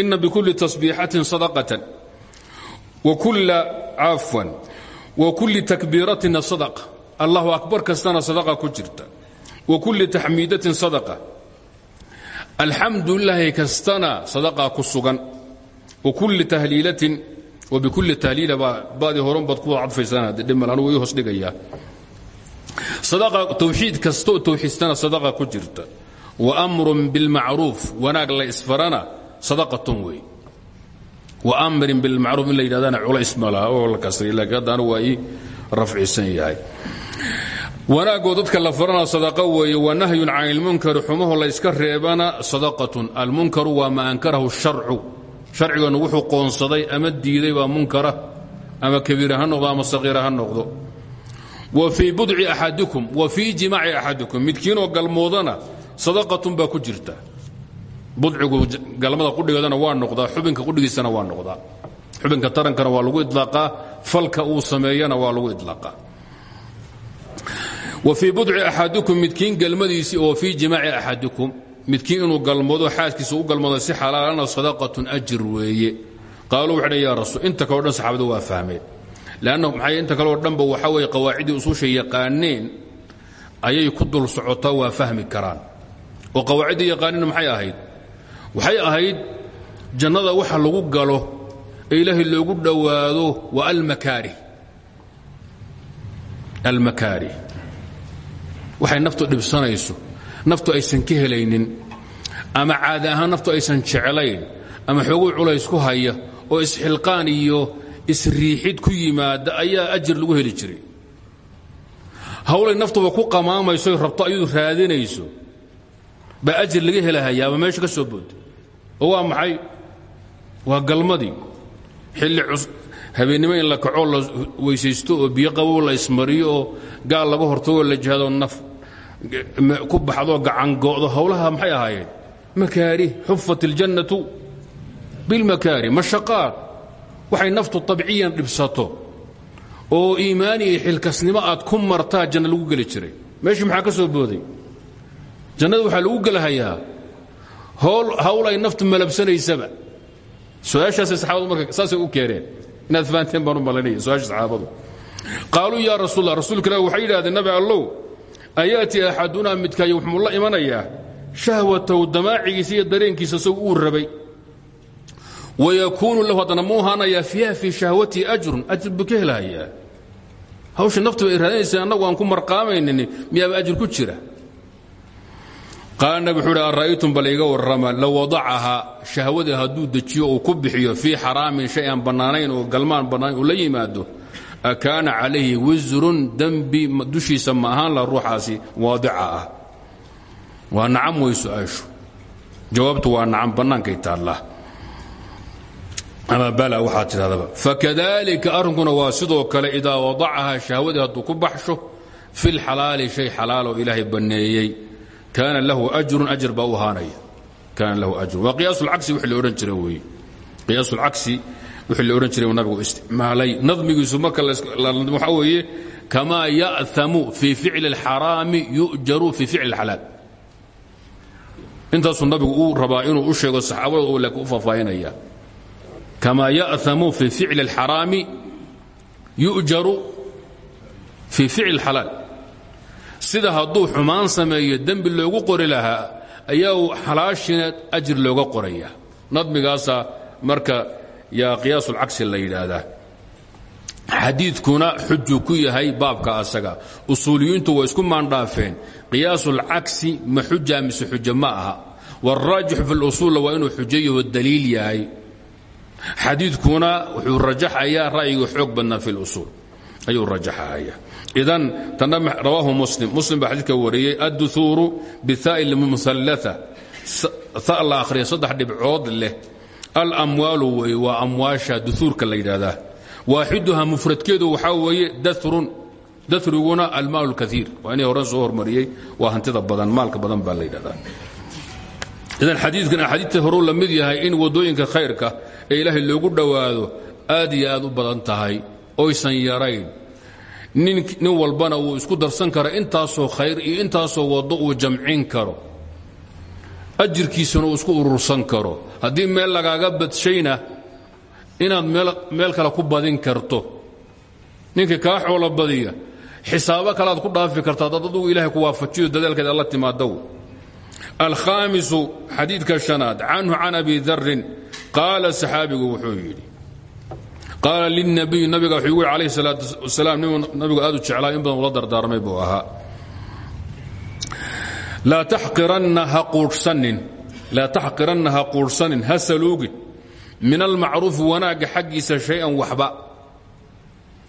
Inna bikulli tasbiixatin sadaqatan. Wakula cafwan wa kulli takbiiratina sadaqa. Allahu akbar kastana sadaqa ku jirta. Wa kulli taxmiidatin sadaqa. Alxamdu lilaahi kastana sadaqa ku sugan. Wa kulli tahliilatin wa bikulli tahliila baa baadii horan baad ku wada cadfaysaan haddii dhimal anugu ii hoos dhigayaa sadaqa tawxiid kastaoo tawxiidstana sadaqa ku jirta. Wa amrun bilmacruuf wanaag la isfarana sadaqatun wey. Wa amrin bilmacruuf in la yidhahdana culays ma laha oo la kasriya laakiin hadda anu waa ii rafcisan yahay. Wanaagoo dadka la farana sadaqa weeye wa nahyun can ilmunkari xumaho la yska reebana sadaqatun. Almunkaru waa ma ankarahu sharcu. Sharciganu wuxuu qoonsaday ama diiday baa munkara ama noqdo wa fii budci axadikum wa fii jimaaci axadikum midkiinoo galmoodana sadaqatun baa ku jirta. Budcigu galmada qudhigeedana waa noqdaa xubinka qudhigiisana waa noqdaa. Xubinka tarankana waa lagu idlaaqaa falka uu sameeyana waa lagu idlaaqaa. Wa fii budci axadikum midkiin galmadiisii oo fii jimaaci axadikum midkiin inuu galmoodo xaaskiisa u galmoodo si xalaalana sadaqatun ajir weeye. Qaaluu waxay leanna maxay inta kaleo dhanba waxaa weeye qawaaciddii usuusha yaqaaneen ayay ku dul socotaa waa fahmi karaan oo qawaaciddii yaqaaneen maxay ahayd waxay ahayd jannada waxa lagu galo ee ilaahay loogu dhowaado waa almakaarih almakaarih waxay naftu dhibsanayso naftu aysan ka helaynin ama caadi ahaan naftu aysan jeclayn ama xooguu culays ku haya oo isxilqaan iyo isriixid ku yimaada ayaa ajir lagu heli jiray. Hawlay naftuba ku qamaamayso rabto ayadu raadinayso. Baa ajir laga helahayaa ama meesha ka soo booda oo waa maxay? Waa galmadii. Xilli habeennimo in la kacoo la weysaysto oo biyo qabow la ismariyo oo gaal laga hortagoo la jihadoo naf ku baxdoo gacango'do hawlaha maxay ahaayeen? Makaari xufat iljannatu bilmakaari mashaqaad waxay naftu tabciyan dhibsato oo iimaani iyo xilkasnimo aad ku martaa janno lagu geli jiray. Meeshii maxaa ka soo booday? Jannada waxaa lagu gelahayaa hawl ay naftu malabsanaysaba. Su'aashaasay saxaabadu marka saasay u keeneen inaad fahanteen baan u malaynaya su'aasha saxaabadu. Qaaluu yaa rasuul allah rasuulka ilahi waxay yidhahdeen nabi allow ayaati axadunaa midkaayo wuxuu la imanayaa? Shahwatahu damaacigiisa iyo dareenkiisa isagu uu rabay wayakuunu lahu haddana muu haanayaa fiiha fii shahwatihi ajrun ajir buu ka helahayaa hawsha naftu ay raadinaysa annagu aan ku marqaamaynin miyaaba ajir ku jira qaala nabi wuxuu uhi ara'aytum bal iga warrama low wadacahaa shahwadii hadduu dejiyo uu ku bixiyo fii xaraamin shay aan bannaanayn oo galmaan bannaanayn uu la yimaado akaana calayhi wisrun dembi dushiisa ma ahaan la ruuxaasi waadica ah waa nacam way su'aashu jawaabtu waa nacam bannaankay taallaa ama bala waxaad tidhahdaba fakadalika arrinkuna waa sidoo kale idaa wadacahaa shahwadii hadduu ku baxsho fi lxalaali shay xalaaloo ilaahay banneeyey. Kaana lahu ajrun ajr baa u ahaanaya. Lahu ajrun. Waa qiyaas lcagsi wixii la odhan jira weeye qiyaas lcagsi wixii la odhan jiray uu nabigu isticmaalay. Nadmigiisu marka waxaa weeye kamaa ya'hamu fii ficli اlxaraami yu'jaru fii ficli اlxalaal intaasuu nabigu uu rabaa inuu u sheego saxaabadooda uu laakiin u faahfaahinaya kamaa ya'hamu fii ficli اlxaraami yu'jaru fii ficli اlxalaal sida hadduu xumaan sameeyo dembi loogu qori lahaa ayaa uu xalaashina ajir looga qoraya nadmigaasaa marka yaa qiyaasulcagsi la yidhaahdaa xadiidkuna xujuu ku yahay baabka asaga usuuliyiintu way isku maandhaafeen qiyaasulcagsi ma xuja mise xujo ma aha wاlraajixu fi اlusuulla waa inuu xujo yaho daliil yahay xadiidkuna wuxuu rajaxayaa ra'yiga xoog badnaa fi اlusuul ayuu rajaxaya idan tana rawaahu muslim. Muslim baa xadiidka wariyey adduhuuru bihaai lmuhalaa ha la akhriya saddex dhibcood leh. Alamwaalu wey waa amwaasha duuurka la yidhaahdaa. Waaxiduha mufradkeedu waxaa weeye darun dariguna almaal اlkaiir waa inay horan soo hormariyey waa hantida badan maalka badan baa la yidhahdaa idan xadiidkan axaadiidta horuu la mid yahay in waddooyinka khayrka ee ilaahay loogu dhowaado aad iyo aad u badan tahay oysan yarayn nin walbana uu isku darsan karo intaasoo khayr iyo intaasoo waddo uu jamcin karo. Ajirkiisana uu isku urursan karo. Haddii meel lagaaga badshayna inaad meel kale ku badin karto. Ninka kaa xoolo badiya xisaabo kalead ku dhaafi karta dad adugu ilahay ku waafajiyo dadaalkeed alla timaadow alkhaamisu xadiidka shanaad canhu can abi darin qaala saxaabigu wuxuu yidhi qaala lilnabiy nabiga wuxuu igu yhi alayh salaatu wasalaam ninuu nabigu aad u jeclaa in badan ula dardaarmay buu ahaa laa taxqiranna ha quudhsanin ha saluugin min almacruufi wanaagga xaggiisa shay-an waxba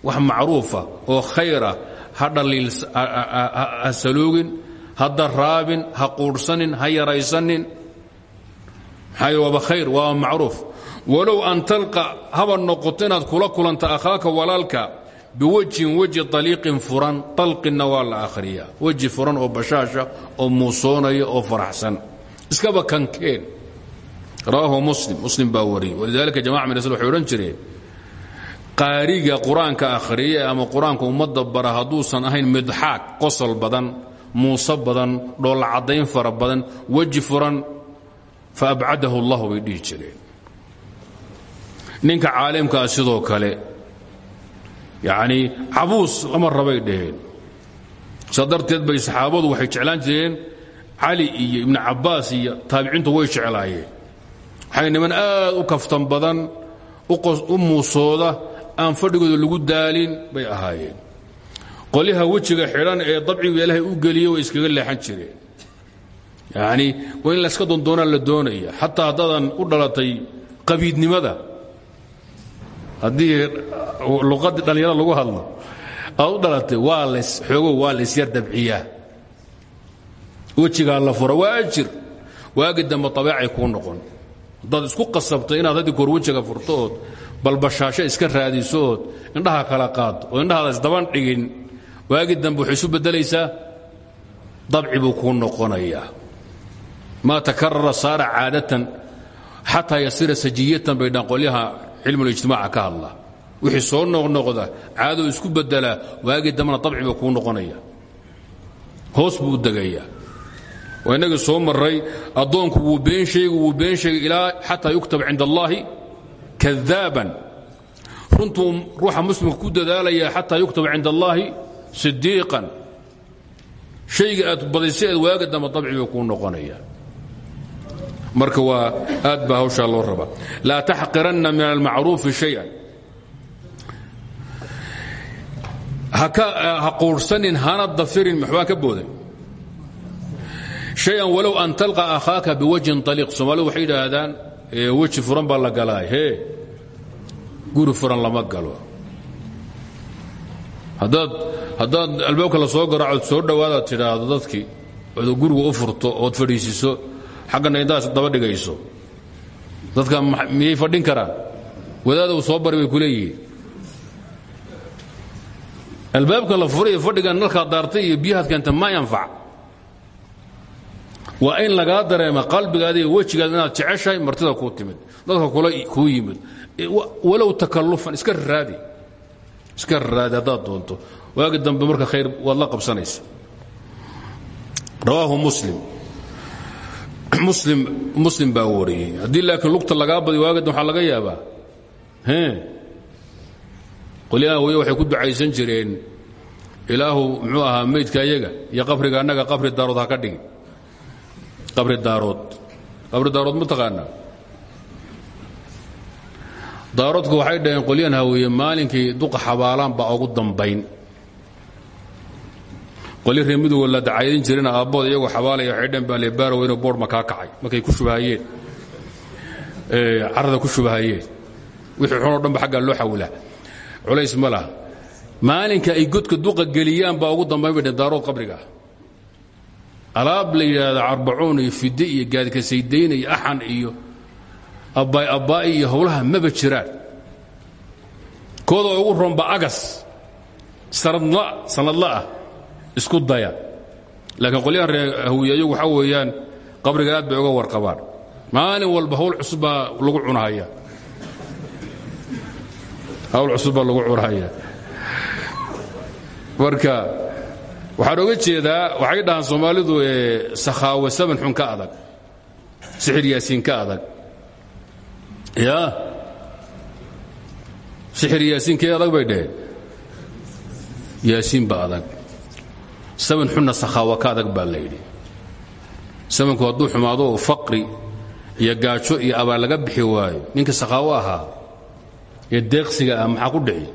wax macruufa oo khayra ha dhaliilha saluugin ha daraabin ha quudhsanin ha yaraysanin. Maxaa waaba khayr waaba macruuf. Walow an talqa haba noqoto kula kulanta akhaaka walaalka biwajhin weji aliiqin furan alqinna waa la akhriyaa. Weji furan oo bashaasha oo muusoonaya oo faraxsan. Iskaba kankeen. Rawaahu muslim muslim baa wariyey. Walidaalika jamaca min waxay odhan jireen qaariga qur'aanka akhriya ama qur'aanka ummadda bara hadduusan ahayn midxaag qosol badan muuse badan dhoolla caddayn fara badan weji furan fa abcadahu allahu bay dhihi ninka caalimkaa sidoo kale yacnii cabuus lama rabay dhaheen. Saa bay saxaabadu waxay jeclaan jireen cali iyo ibnu iyo taabiciintu way jeclaayeen. Waxay niman aad u kaftan badan u muusooda aan fadhigooda lagu daalin bay ahaayeen qolyaha wejiga xidhan ee dabcigu ilaahay u geliyo way iskaga leexan jireen. Yacnii waa in layska dondoonaa la doonaya. Xataa haddaadan u dhalatay qabiidnimada. Haddii luqadii dhallinyarada lagu hadlo aad u dhalatay waa las xoogow waa laysyar dabciyaa. Wejigaa la fura waa ajir waagi dambe abeecay kuu noqon. Haddaad isku qasabto inaad haddi koor wejiga furto ood balbashaasho iska raadiso ood indhaha kala qaado oo indhahaada isdaban dhigin waagi dambe waxay isu beddelaysaa dabci buu kuu noqonayaa maa takarara saara caadatan xataa yasira sajiyatan bay dhaan qolyaha cilmulijtimaaca ka hadla. Wixii soo noqnoqda caadou isku bedelaa waagi dambena dabci buu kuu noqonaya. Hoos buu degayaa waa inagii soo maray addoonku wuu been sheegi wuu been sheegay ilaa xataa yuktab cinda allaahi kadaaban. Runtuu ruuxa muslimka ku dadaalaya xataa yuktaba cinda allaahi sidiiqan shayga aad badaysa eed waaga dambe dabci buu kuu noqonaya marka waa aad baa hawshaa loo rabaa. Laa taxqiranna min almacruufi shayan. Ha quurhsanin hana dafirin maxbaa ka booday shayan walow an talqa akhaaka biwajhin aliiq soomaalidu waxay yidhaahdaan weji furan baa la galaa hee guri furan lama galo haddaad albaabka la soo garaacood soo dhowaadaad tidhaahdo dadkii ood guriga u furto ood fadhiisiiso xaggana intaas daba dhigayso. Dadka miyay fadhin karaan? Wadaadou soo bari bay ku leeyihiin. Albaabka la furay fadhigan nalkaa daartay iyo biyahaad keenta ma yanfac. Waa in lagaa dareema qalbigaada iyo wejigaada inaad jeceshahay martida kuu timid dadka kula kuu yimid. Walow takallufan iska raadi iska raadi haddaad doonto. Waagi dambe marka khayr waad la qabsanaysa. Rawaahu muslim. Muslim muslim baa wariyey. Haddii laakiin lugta lagaa badiy waagada waxaa laga yaabaa. Qolyaha wey waxay ku ducaysan jireen. Ilaahu muxuu ahaa meydka iyaga iyo qabriga annaga qabri daarood ha ka dhigi qabri daarood. Qabri daarood ma taqaanaa daaroodku waxay dhaheen qolyahan haweeye maalinkii duqa xabaalaan baa ugu dambayn. Qolyo reer midowga la dacaydin jireen aabbood iyagoo xabaalaya waxay dhaheen baa lebaaro inuu boodh ma kaa kacay markay ku shubahayeen carrada ku shubahayeen wixii xunoo dhanba xaggaa loo xawilaa culays ma laha. Maalinka ay godka duqa geliyaan baa ugu dambayn bay dheen daarood qabriga. Alaab la yidhaahda carbacuun iyo fide iyo gaadikasaydayn iyo axan iyo abbaay abbaa'i iyo howlaha maba jiraan. Kooda ugu ronba agas sanadla ah isku daya. Laakiin qolyahan ree hawiyayagu waxaa weeyaan qabriga aad bay uga warqabaan. Maalin walba hawl cusub lagu cunahaya. Hawl cusub lagu cunahaya marka waxaan oga jeedaa waxay dhahaan soomaalidu sakhaawe saban xun ka adag. Sixir yaasiin ka adag ya. Sixir yaasiinkee adag bay dhaheen? Yaasiin ba adag. Saman xunna sakhaawa ka adag baa la yidhi. Samanku hadduu xumaado oo faqri iyo gaajo iyo abaal laga bixi waayo ninka sakhaawo ahaa ee deeqsiga ah maxaa ku dhici?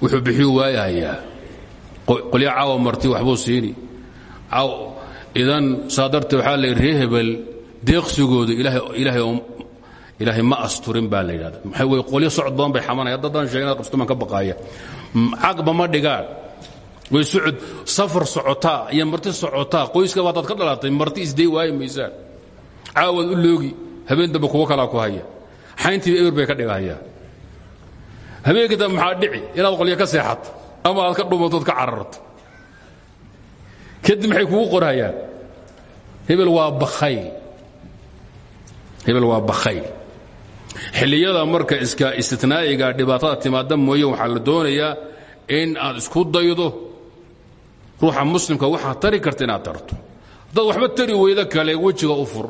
Wuxuu bixiyu waayahayaa qolya caawa marti waxbuu siini. Idan saa dartee waxaa la ree hebel deeqsigooda ilaahay ma asturin baa la yidhahda maxaa wey qolyo socod badan bay xamanaya. Haddadaan sheegin ad qabstuman ka baqaaya cagba ma dhigaan. Way socod safar socotaa iyo marti socotaa. Qoyskaba haddaad ka dhalatay marti isday waayi maysaan. Caawaad u loogi habeen dambe kuwo kalaa ku haya. Xayntiiba eber bay ka dhigahayaan habeenkii dambe maxaa dhici? Inaad qolyo ka seexato ama aad ka dhumantood ka cararto. Kadib maxay kugu qorhayaan hebel waa bakayl hebel waa bakhayl xilliyada marka iska istitnaa'iga dhibaatada timaada mooye waxaa la doonayaa in aad isku daydo ruuxa muslimka waxaad tari karta inaad tarto. Haddaad waxba tari weydo kale wejiga u fur.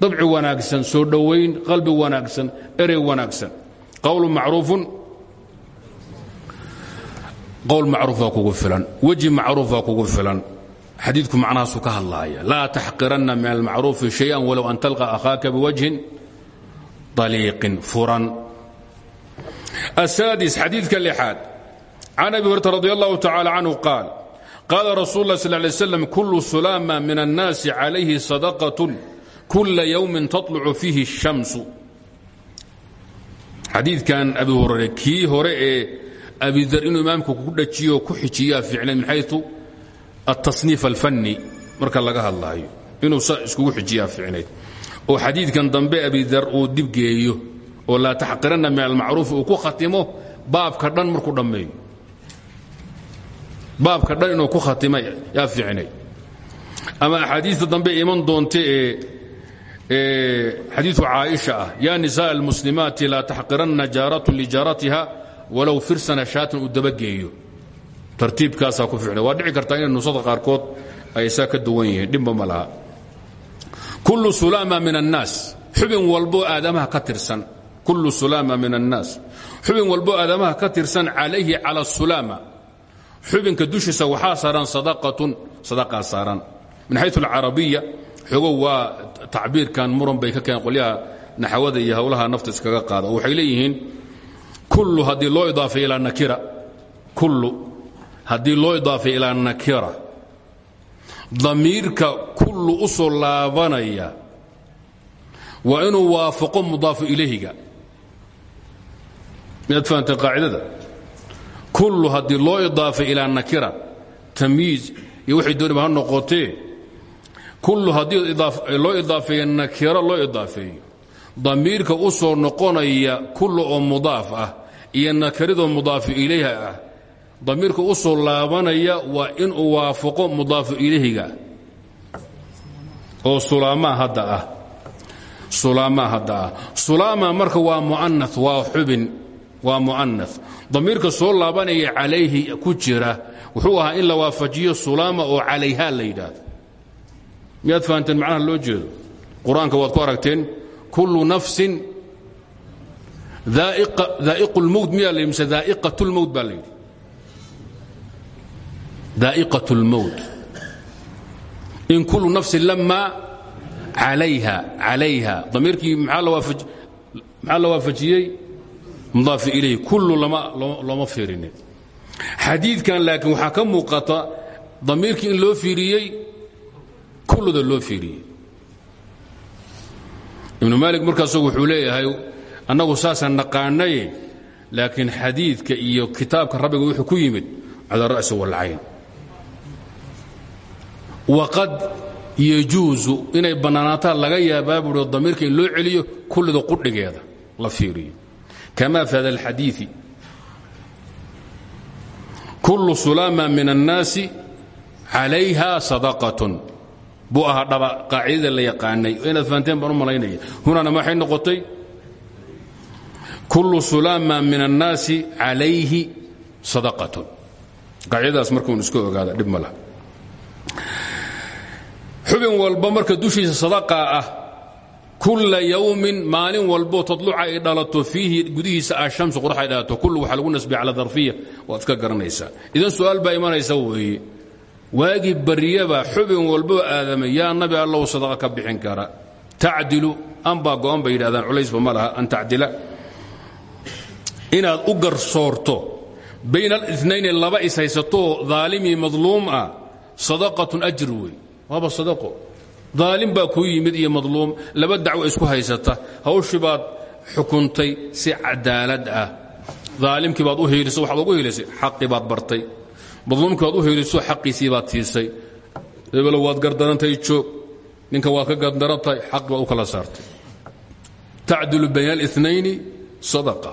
Dabci wanaagsan soo dhowayn qalbi wanaagsan erey wanaagsan. Qowlu macruufun. Qowl macruufaa kugu filan. Weji macruufaa kugu filan. Xadiidku macnahaasuu ka hadlaaya laa taxqiranna min almacruufi شhayئa walow an talqa akhaaka biwajhin aliiqin furan asaadis xadiidka lixaad can abi hurata radi allahu tacala canhu qaal qaala rasuul lah sal lay slam kullu sulaama min annaasi calayhi sadaqatun kula yowmin tatlucu fiihi الshamsu xadiidkan abi hurare kii hore ee abidar inuu imaamku ku dhajiyo ku xijiyaa ficlan min xayu atasniif alfanni marka laga hadlaayo inuu sa iskugu xijiyaa ficnayd oo xadiidkan dambe abidar uu dibgeeyo oo laa taxqiranna min almacruuf uu ku khatimo baabka dhan markuu dhammeeyo. Baabka dhan inuu ku khatima yaa ficnayd ama axaadiista dambe iman doonta ee xadiiu caaisha ah ya nisaء almuslimaati laa taxqiranna jaarat lijaaratiha walow firsana shaatan uu dabageeyo ku ficnay waa dhici kartaa inay nusada qaarkood ay saa ka duwan yihiin. Dhibba ma kullu sulama min annaas xubin walboo aadamaha ka tirsan. Kullu sulama min annaas xubin walboo aadamaha ka tirsan calayhi cala asulaama xubinka dushiisa waxaa saaran sadaqatun sadaqaa saaran. Min xayu alcarabiya xogow waa tacbiirkan muran bay ka keen qolyaha naxawada iyo howlaha nafta iskaga qaada. Oo waxay leeyihiin kullu haddii loo idaafay ilaa nakira. Kullu haddii loo idaafay ilaa nakira damiirka kullu u soo laabanaya waa inuu waafaqo ilayhiga. Miyaad fahamtay qaacidada? Kullu haddii loo idaafay ilaa nakira tamyiiz iyo waxay dooniba ha noqotee? Kullu haddii loo idaafeeyo nakiro loo idaafeeyo damiirka u noqonaya kullu oo mudaaf ah iyo nakiridoo mudaafu ilayha ah damiirka u laabanaya waa inuu waafaqo mudaafu ilayhiga. oo sulaamaa hadda ah. sulaamaa hadda ah. marka waa mu'ana waa xubin waa mu'ana damiirka soo laabanaya calayhi ku jira wuxuu ahaa in la waafajiyo sulaama oo calayha la yidhaahdo. miyaad macnaha loo jeedo? qur'aanka waad kullu nafsin daa'iq اlmowt miyaa la yidhi mise daa'iqat اlmowt baa daa'iqat اlmowt in kullu nafsin lama calayha calayha damiirkii maxaa la waafajiyey mudaafi ilayh kullu looma fiirinin xadiidkan laakiin waxaa ka muuqata damiirkii in loo fiiriyey kulluda loo fiiriyey ibnu maalik markaasu wuxuu leeyahay annagu saasaan naqaanaye laakiin xadiidka iyo kitaabka rabbiga wuxuu ku yimid cala ra'si walcayn waqad yajuusu inay bannaanaataan laga yaabaa buuhi damiirka in loo celiyo kullida qudhigeeda la fiiriyo. Kama fi hada alxadiii kullu sulaama min annaasi calayha sadaqatun. Buu ahaa dhaba qaacidada la yaqaanay inaad fahanteen baan u malaynaya. Hunana maxay noqotay? Kullu sulaama min annaasi calayhi sadaqatun. Qaacidadaas markuun iska ogaada dhib ma laha xubin walba marka dushiisa sadaqaa ah kula yawmin maalin walbo tadluca ay dhalato fiihi gudihiisa ashamsu kullu waxaa lagu nasbiya cala darfiya waad iska garanaysaa. Idan su'aal baa imanaysa weeye baryaba xubin walboo aadamay yaa nabi allow sadaqa ka bixin kara. Tacdilu anbaa go'an bay yidhahdaan culaysba ma laha an tacdila. Inaad u garsoorto bayna alinayn laba is haysatoo daalimii ah sadaqatun ajr waaba sadaqo. Daalim baa kuu yimid iyo madluum. Laba dacwo isku haysata. Hawshii baad xukuntay si cadaalad ah. Daalimkii baad u hiilisay waxaad ugu hiilisay xaqii baad bartay. Madluumkii baad u hiiliso xaqiisii baad tiisay hebelo waad gardarantay joog. Ninka waad ka gardarantahay xaq baad u kala saartay. Tacdilu bayna alinayn sadaqa.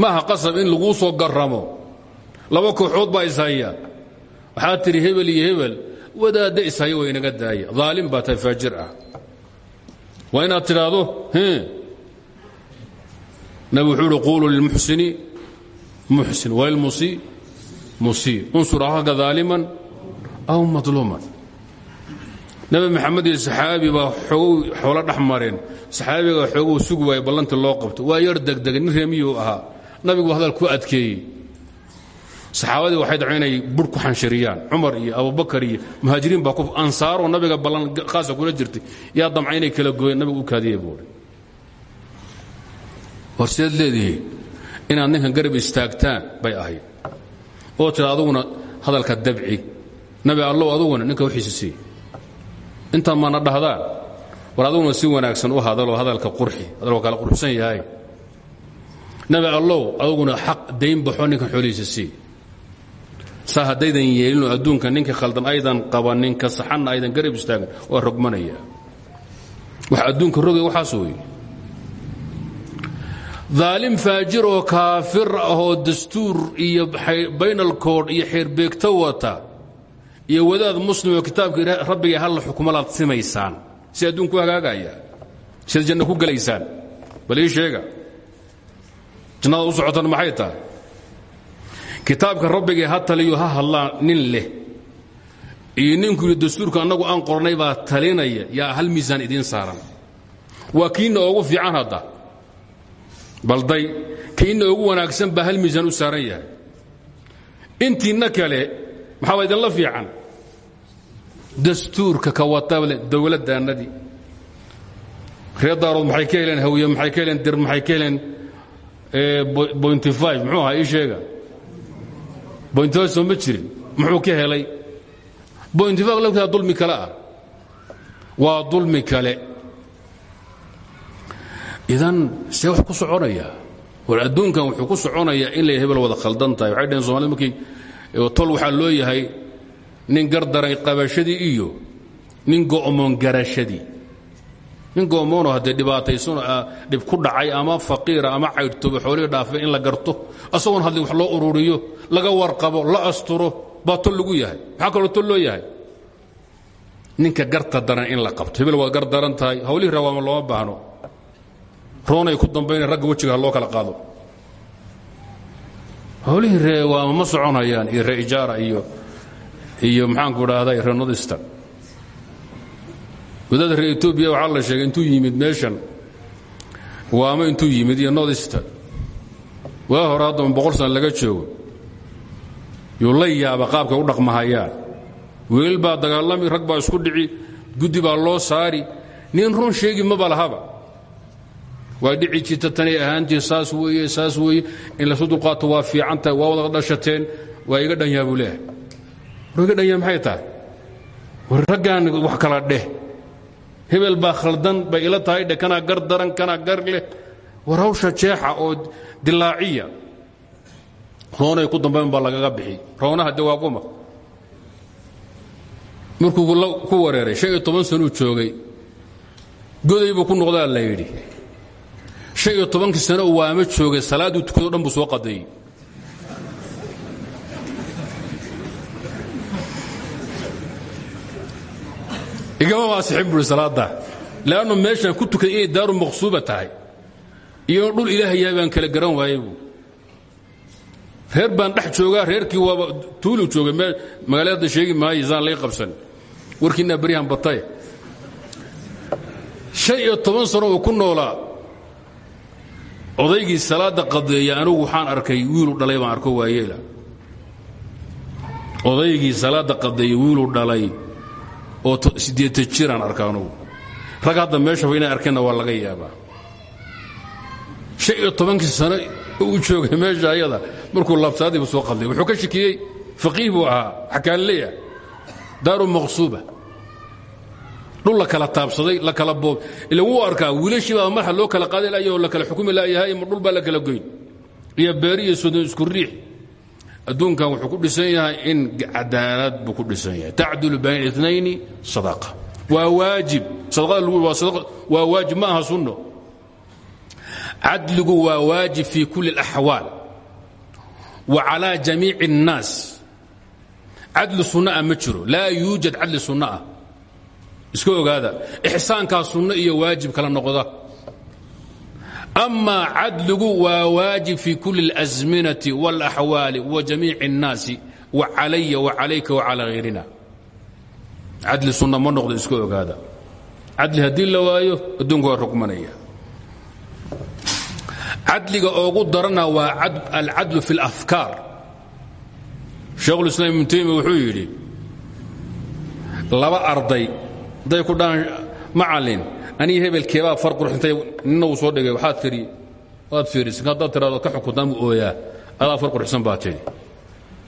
Maaha qasab in laguu soo garamo. Laba kooxood baa ishaya waxaad tidhi hebel iyo hebel wadaadda ishaya waa inaga daaya daalim baa tahay faajir ah. Waa inaad tidhaahdo nabi wuxuu uhi quuluu lilmuxsini muxsin walilmusii musii unsur ahaka daaliman aw madluuman. Nabi maxamed iyo saxaabi baa xoogow xoolo dhex mareen. Saxaabiga xooguu sugi waaya ballantii loo qabto. Waa yar degdega nin reemiyuu ahaa. Nabigu hadal ku adkeeyey saxaabadii waxay dhaco bur ku xanshiriyaan. Cumar iyo abubakar iyo muhaajiriin baa ansaaroo nabiga ballan khaasa kula jirtay. Yaa damca kala gooyeen nabigu u kaadiye buuhi war sidaad leedihiin inaad garab istaagtaan bay ahayd. Oo tira hadalka dabci. Nabi allow aduguna ninka wixiisa sii intaa maana dhahdaan war si wanaagsan u hadaloo hadalka qurxi hadalku kala qurxsan yahay. Nabi allow aduguna xaq dayn baxo ninkan xoolihiisa saa haddaydan yeelinoo adduunka ninka khaldan aydan qabanin ka saxanna aydan garab istaagin waa rogmanaya wax adduunka rogay waxaas weeye. Daalim faajir oo kaafir ahoo dastuur iyo baynalkood iyo xeerbeegto wata iyo wadaad muslim oo kitaabka rabbiga halla xukumalaad simaysaan si adduunku hagaagaya siad janno ku gelaysaan bal ii kitaabka rabbigee ha taliyo ha hadlaa nin leh. Iyo ninku yidhi dastuurka annagu aan qornay baa talinaya. Yaa hal miisaan idiin saaran. Waa kiinna oogu fiican hadda. Balday kiinna ugu wanaagsan baa hal miisaan u saaran yahay. Intiinna kale maxaa baa idinla fiican? Dastuurka ka watable dowladdaannadii. Reer daarood maxay ka heleen hawiye maxay ka heleen dir maxay ka heleen bointy five muxuu ahaa ii sheega soo ma jirin. Muxuu ka helay? Bointy five laftaa dulmi kale ah. Waa dulmi kale. Idan see wax ku soconaya. War adduunkan wuxuu ku soconayaa in la hebel wada khaldan tahay. Waxay dhaheen somalida markii tol waxaa loo yahay nin gardaray qabashadii iyo nin go'moon garashadii nin go'moonoo haddee dhibaataysan dhib ku dhacay ama faqiira ama caydhtooba xoolihii dhaafay in la garto. Asagoon hadli wax loo ururiyo laga warqabo la asturo baa tol lagu yahay. Maxaa kaloo tol loo yahay? Ninka garta daran in la qabto. Hebel waad gar daran tahay. Hawlihii rawaama looma baahno. Roonay ku dambayna ragga wejiga loo kala qaado. Hawlihii reewaama ma soconayaan iyo ree ijaara iyo iyo maxaanku dhahday ree nodistan wadaada reer etoobiya waxaa la sheegay intuu yimid meeshan waama intuu yimid iyo nodistan waa hore haddama boqol sana laga joogo yuu la yaaba qaabkay u dhaqmahayaan. Wiilal baa dagaalami rag baa isku dhici guddi baa loo saari. Nin run sheegi maba lahaba. Waa dhici jirta tanay ahaantii saas weeye saas weeye. In lasu dulqaato waa fiican tahay waa wada dhashateen waa iga dhanyaa buu leeyahay. War iga dhanyaa maxay tahay? War raggaan wax kala dheh hebel baa khaldan bay ila tahay kanaa gar daran kanaa gar leh. War jeexa oo dilaaciya roonay ku dambayn baa lagaga bixi. Roonaha de waa quma markuu ku wareeray shan iyo joogay goday buu ku noqdaa la yidhi. Shan iyo tobankii sano joogay salaadduu tukado dhan buu soo qadeeyey igama waasixin buui salaadda. Leannu meeshaan ku tukaday inay daaru maqsuuba tahay. Iyo dhul ilaahay yahay baan kala garan waayey buu. Reer baan dhex joogaa reerkii waaba tuulu joogay. Magaalada sheegi maayo isaan lay qabsan. Warkiinaa beryahan batay. Shan iyo toban sano uu ku noolaa odaygii salaadda qadeeya anigu waxaan arkay wiilu dhalay baan arko waayeela. Odaygii salaadda qadeeya wiilu dhalay oo siddeeta jiraan arka anugu. Rag hadda meeshaba inay arkeenna waa laga yaabaa. Shan iyo tobankii sano uu joogay meesha ayada markuu laabsaadiibu soo qadlay wuxuu ka shakiyey faqiih buu ahaa xakaanleya daaru maqsuuba. Dhul la kala taabsaday la kala boob. Ila wuu arkaa wiilashii baa madaxa loo kala qaadi layaho la kala xukumi layahay ma dhul baa la kala goyn. Iyo beeri iyo sodon isku riix adduunkan wuxuu ku dhisan yahay in cadaalad buu ku dhisan yahay tacdulu bayna itnayni sadaqa waa waajib sadaqada waa waajib ma aha sunno cadligu waa waajib fi kuli اlaxwaal wa calى jamiici الnaas cadli sunnaah ma jiro laa yuujad cadli sunnaah iska ogaada ixsaankaa sunno iyo waajib kala noqda ama cadligu waa waajib fi kuli اlأsminaةi واlأxwaali wa jamiici الnaasi wa calaya wa calayka wa calى hayrina cadli sunna ma noqdo iska ogaada cadli haddii la waayo adduunka waa rugmanaya cadliga oogu darana waa alcadlu fi اlafkaar sheekhulislaam ibnu taymiya wuxuu yidhi laba arday hadday ku dhahaan macallin aniga hebelkeebaa far qurxintay nina uu soo dhigay waxaad tidhi waad fiirisan haddaad tiraado ka xukuntaan buu ooyaa adaa far qurxsan baa tidhi.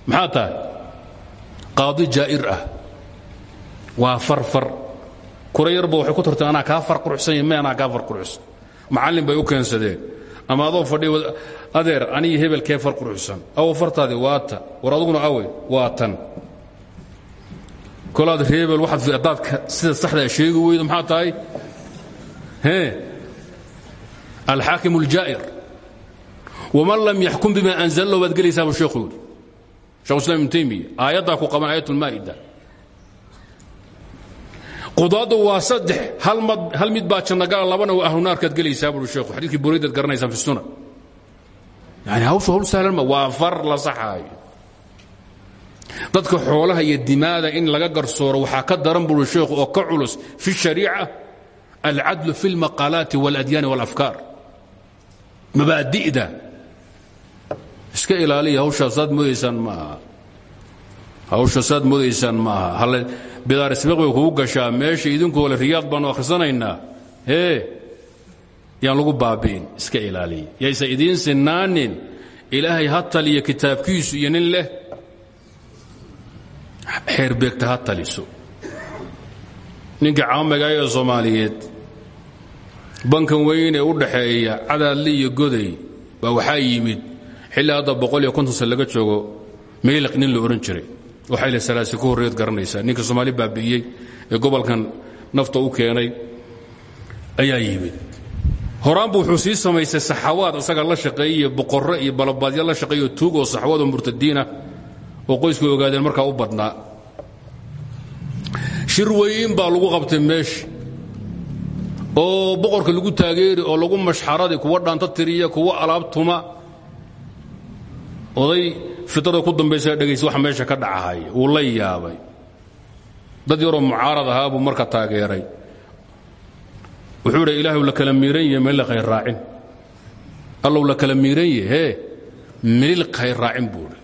Maxaa tahay? Qaadi jaa'ir ah. Waa far far. Kura yarba waxay ku tartay anaa kaa far quruxsanya me anaa kaa far quruxsan macallin bay u keensadeen. Ama adoo fadhi adeer anigi hebelkee far quruxsan awo fartaadi waa ta war aduguna awe waa tan. Kolaad reebel waxaad haddaad sida saxdaa sheegi weydo maxaa tahay alxaakim اljaa'ir waman lam yaxkum bima anzala baad gelaysaabuu sheekhu yidhi. Shekhu islam ibnu taymiya aayaddaa ku qaban aayat ulmaa'ida qudaaddu waa saddex hal mid baa jannagala labana waa ahlunaarkaad gelaysaa buui sheekhu xadiidkii buridaad garanaysaan fi sunan. Yani hawshu hawl sahlan ma waa far la saxaayo. Dadka xoolaha iyo dimaada in laga garsooro waxaa ka daran buui sheekhu oo ka culus fi shariica alcadlu fi اlmaqaalaati واladyaani واlafkaar mabaadi'da iska ilaaliya hawshaa saad moodaysaan ma aha hawsha saad moodaysaan ma aha bidaarisbiq bay kugu gashaa meesha idinkuole riyaad baanu akhrisanaynaa hee yaan lagu baabi'in iska ilaaliya yaysa idiin sinaanin ilaahay ha taliya kitaabkiisu iyo nin leh xeerbeegta ha taliso ninka caamiga ee soomaaliyeed bankan weyn ee u dhaxeeya cadaadli iyo goday baa waxaa yimid xilli hadda boqol iyo konton laga joogo meyliq nin la odhan jiray. Waxayla salaasi ku horreed garanaysaa. Ninka soomaali baabi'iyey ee gobolkan nafta u keenay ayaa yimid. Horaanbu wuxuu sii samaystay saxawaad isaga la shaqeeyey boqorro iyo balabaadya la shaqeeyo tuug oo saxawaad oo murtadiina oo qoysku ogaadeen markaa u badnaa. Shir weyn baa lagu qabtay meesha oo boqorka lagu taageeri oo lagu mashxaradi kuwa dhaanta tiriya kuwa alaabtuma oday fitrada ku dambaysa dhegaysa wax meesha ka dhacahay wuu la yaabay. Dad yaroo mucaarad ahaa buu marka taageeray. Wuxuu idhi ilaahu la kala miiran yahe melilqhay raacin. Allow la kala miiran yahe melilqhay raacin buu idhi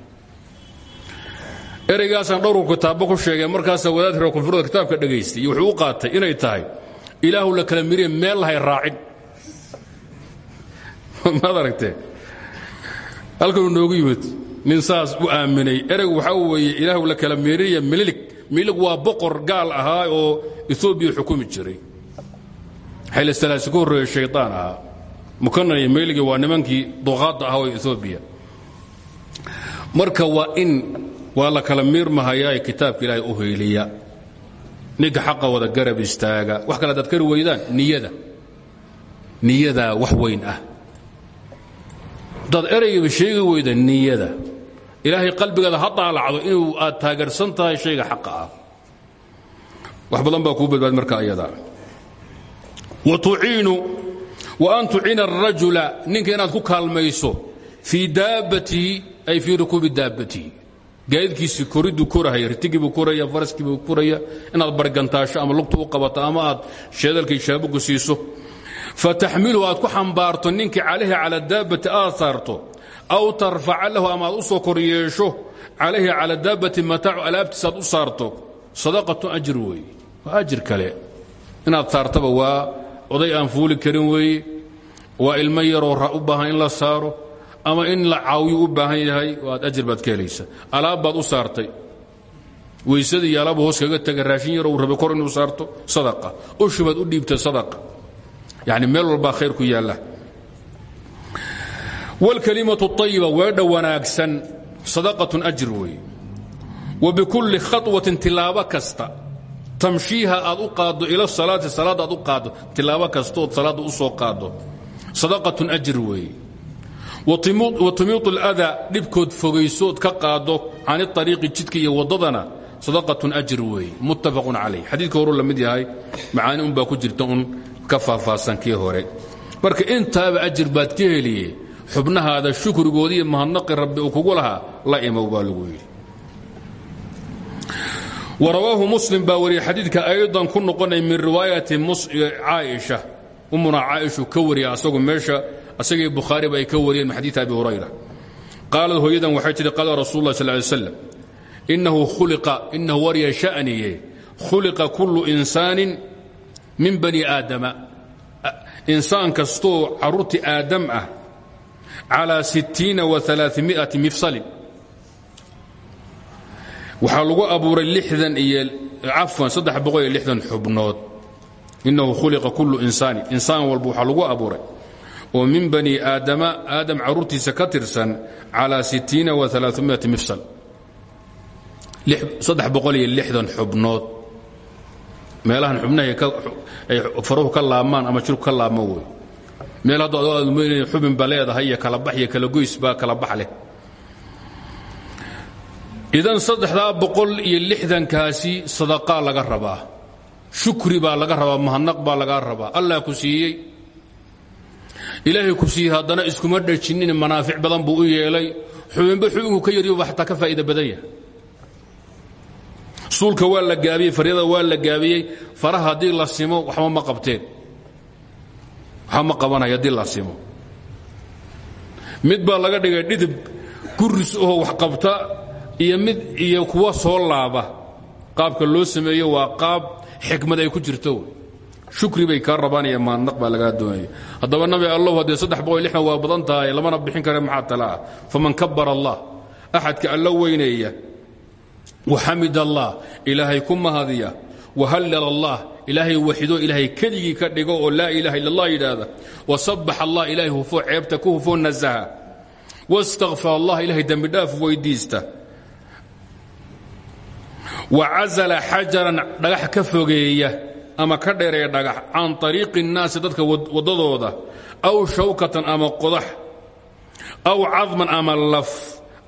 ereygaasaan dhowrku kitaabbo ku sheegay markaasaa wadaad hiro koonfurda kitaabka dhegaystay iyo wuxuu u qaatay inay tahay ilaahu la kala miiran yahe meel lahay raacin. Maad aragtee halkanuu noogu yimid nin saas u aaminay. Ereygu waxaa weeye ilaahu la kala miiranya mililig mililig waa boqor gaal ahaa oo etoobiya xukumi jiray. Xaylasalaasi ku horreeye shayطaan ahaa. Mukanan iyo meeligii waa nimankii duqaadda ahaa oo etoobiya marka waa in waa la kala miirmahayaa kitaabka ilaahay u heyliya ninka xaqa wada garab istaaga. Wax kale adaad kari weydaan? Niyada. Niyadaa wax weyn ah. Hadaad ereygiiba sheegi weyda niyada. Ilaahay qalbigaada ha daalacdo inuu aad taageersan tahay shayga ah. Wax badan baa kuu badbaad marka ayada. Wa tuciinu wa an tuciina arajula ninka inaad ku kaalmayso fii daabbatihi ay fii rukuubi daabbatihi gaadiidkiisii koriduu korahaya ritigiibuu koraya faraskiibuu koraya inaad bargantaasho ama lugta u qabato ama aad sheedalkii shaabugu siiso. Fataxmiluhu aad ku xambaarto ninkii calayhi cala daabati aad saarto. Aw tarfaca lahu ama aad u soo kor yeesho calayhi cala daabati mataacu sadaqatu ajir weeye waa kale. Inaad saartaba waa oday aan fuuli karin weeye. Waa ilmo yaroo in la saaro ama in la caawiyo u baahan yahay waad ajir baad ka helaysa alaab baad u saartay weysada iyo alaaba hoos kaga taga raashin yaroo uu rabe kor inuu saarto sadaqa ushi baad u dhiibtay sadaqa yani meel walbaa khayr ku yaalla wاlkalimatu اطayiba weedha wanaagsan sadaqatun ajir weeye wa bikulli khaطwatin tilaabo kasta tamshiiha aad u qaaddo ila salaati salaadda aad u qaaddo tilaabo kastood salaadda u soo qaaddo sadaqatun ajir weeye wa tumiitu اlأdaa dhibkood fogaysood ka qaaddo can iطariiqi jidka iyo waddadana sadaqatun ajir weeye muttafaqun calayh xadiidka horuu la mid yahay macaani un baa ku jirta un ka faahfaahsan kii hore marka intaaba ajir baad ka heliye xubnahaada shukrigoodi iyo mahadnaqi rabbi uu kugu lahaa la imow baa lagu yidhi warawaahu muslim baa wariyey xadiidka aydan ku noqonay min riwaayati caaisha ummuna caaishu ka wariya asagu meesha asagii bukhaariba ay ka wariyeen min abi hurayra. Qaalad hooyadan waxay tidhi qaala rasul lah sal lay slam inahu inahu warya sha'niye khuliqa kullu insaanin min bani aadama. Insaan kastoo carruurtii aadam ah calى sittiina waalaamiati mifsalin. Waxaa lagu abuuray lixdan iyo cafwan saddex lixdan xubnood. Inahu khuliqa kullu insaani insaan walba waxaa lagu abuuray oo min bani aadama aadam carruurtiisa ka tirsan calى sittiina waalaamiati mifsal. Iyo xubnood. Meelahan xubnahay ay faruhu ka laabmaan ama jirku ka laabmo wey. Meel hadda admn xubin ba leedahay iyo kala bax iyo kala goys baa kala bax leh. Idan saddexdaa boqol iyo lixdankaasi sadaqaa laga rabaa. Shukri baa laga rabaa mahadnaq baa laga rabaa. Allah ku siiyey ilaahay ku siiyey haddana iskuma dhajinin manaafic badan buu u yeelay. Xubinba xubinku ka yaryoba xataa ka faa'iida badan yahay. Suulka waa la gaabiyey faryada waa la gaabiyey. Faraha haddii la simo waxba ma qabteen. Waxba ma qabanaya la simo. Mid baa laga dhigay dhidib guris oo wax qabta iyo mid iyo kuwa soo laaba. Qaabka loo sameeyo waa qaab xikmad ay ku jirto shukri bay kaa rabaan iyo maadnaq baa lagaa doonaya haddaba nabi allahu haddee saddex waa badan tahay lamana bixin kare maxaa tala ah? Faman kabbar allah. Axadka alla weyneeya. Waxamid allah. Ilaahay ku mahadiya. Wahallal allah. Ilaahay waxido ilaahay keligii ka dhigo oo laa ilaha illa allah yidhaahda wasabax allah. Ilaahay hufoo ceebta ku hufoo nasaha. Wastakfar allah. Ilaahay dembidhaaf weydiista. Wacazala xajaran dhagax ka fogeeya ama ka dheereeya dhagax can ariiqi الnaasi dadka waddadooda aw shawkatan ama qodax aw cadman ama laf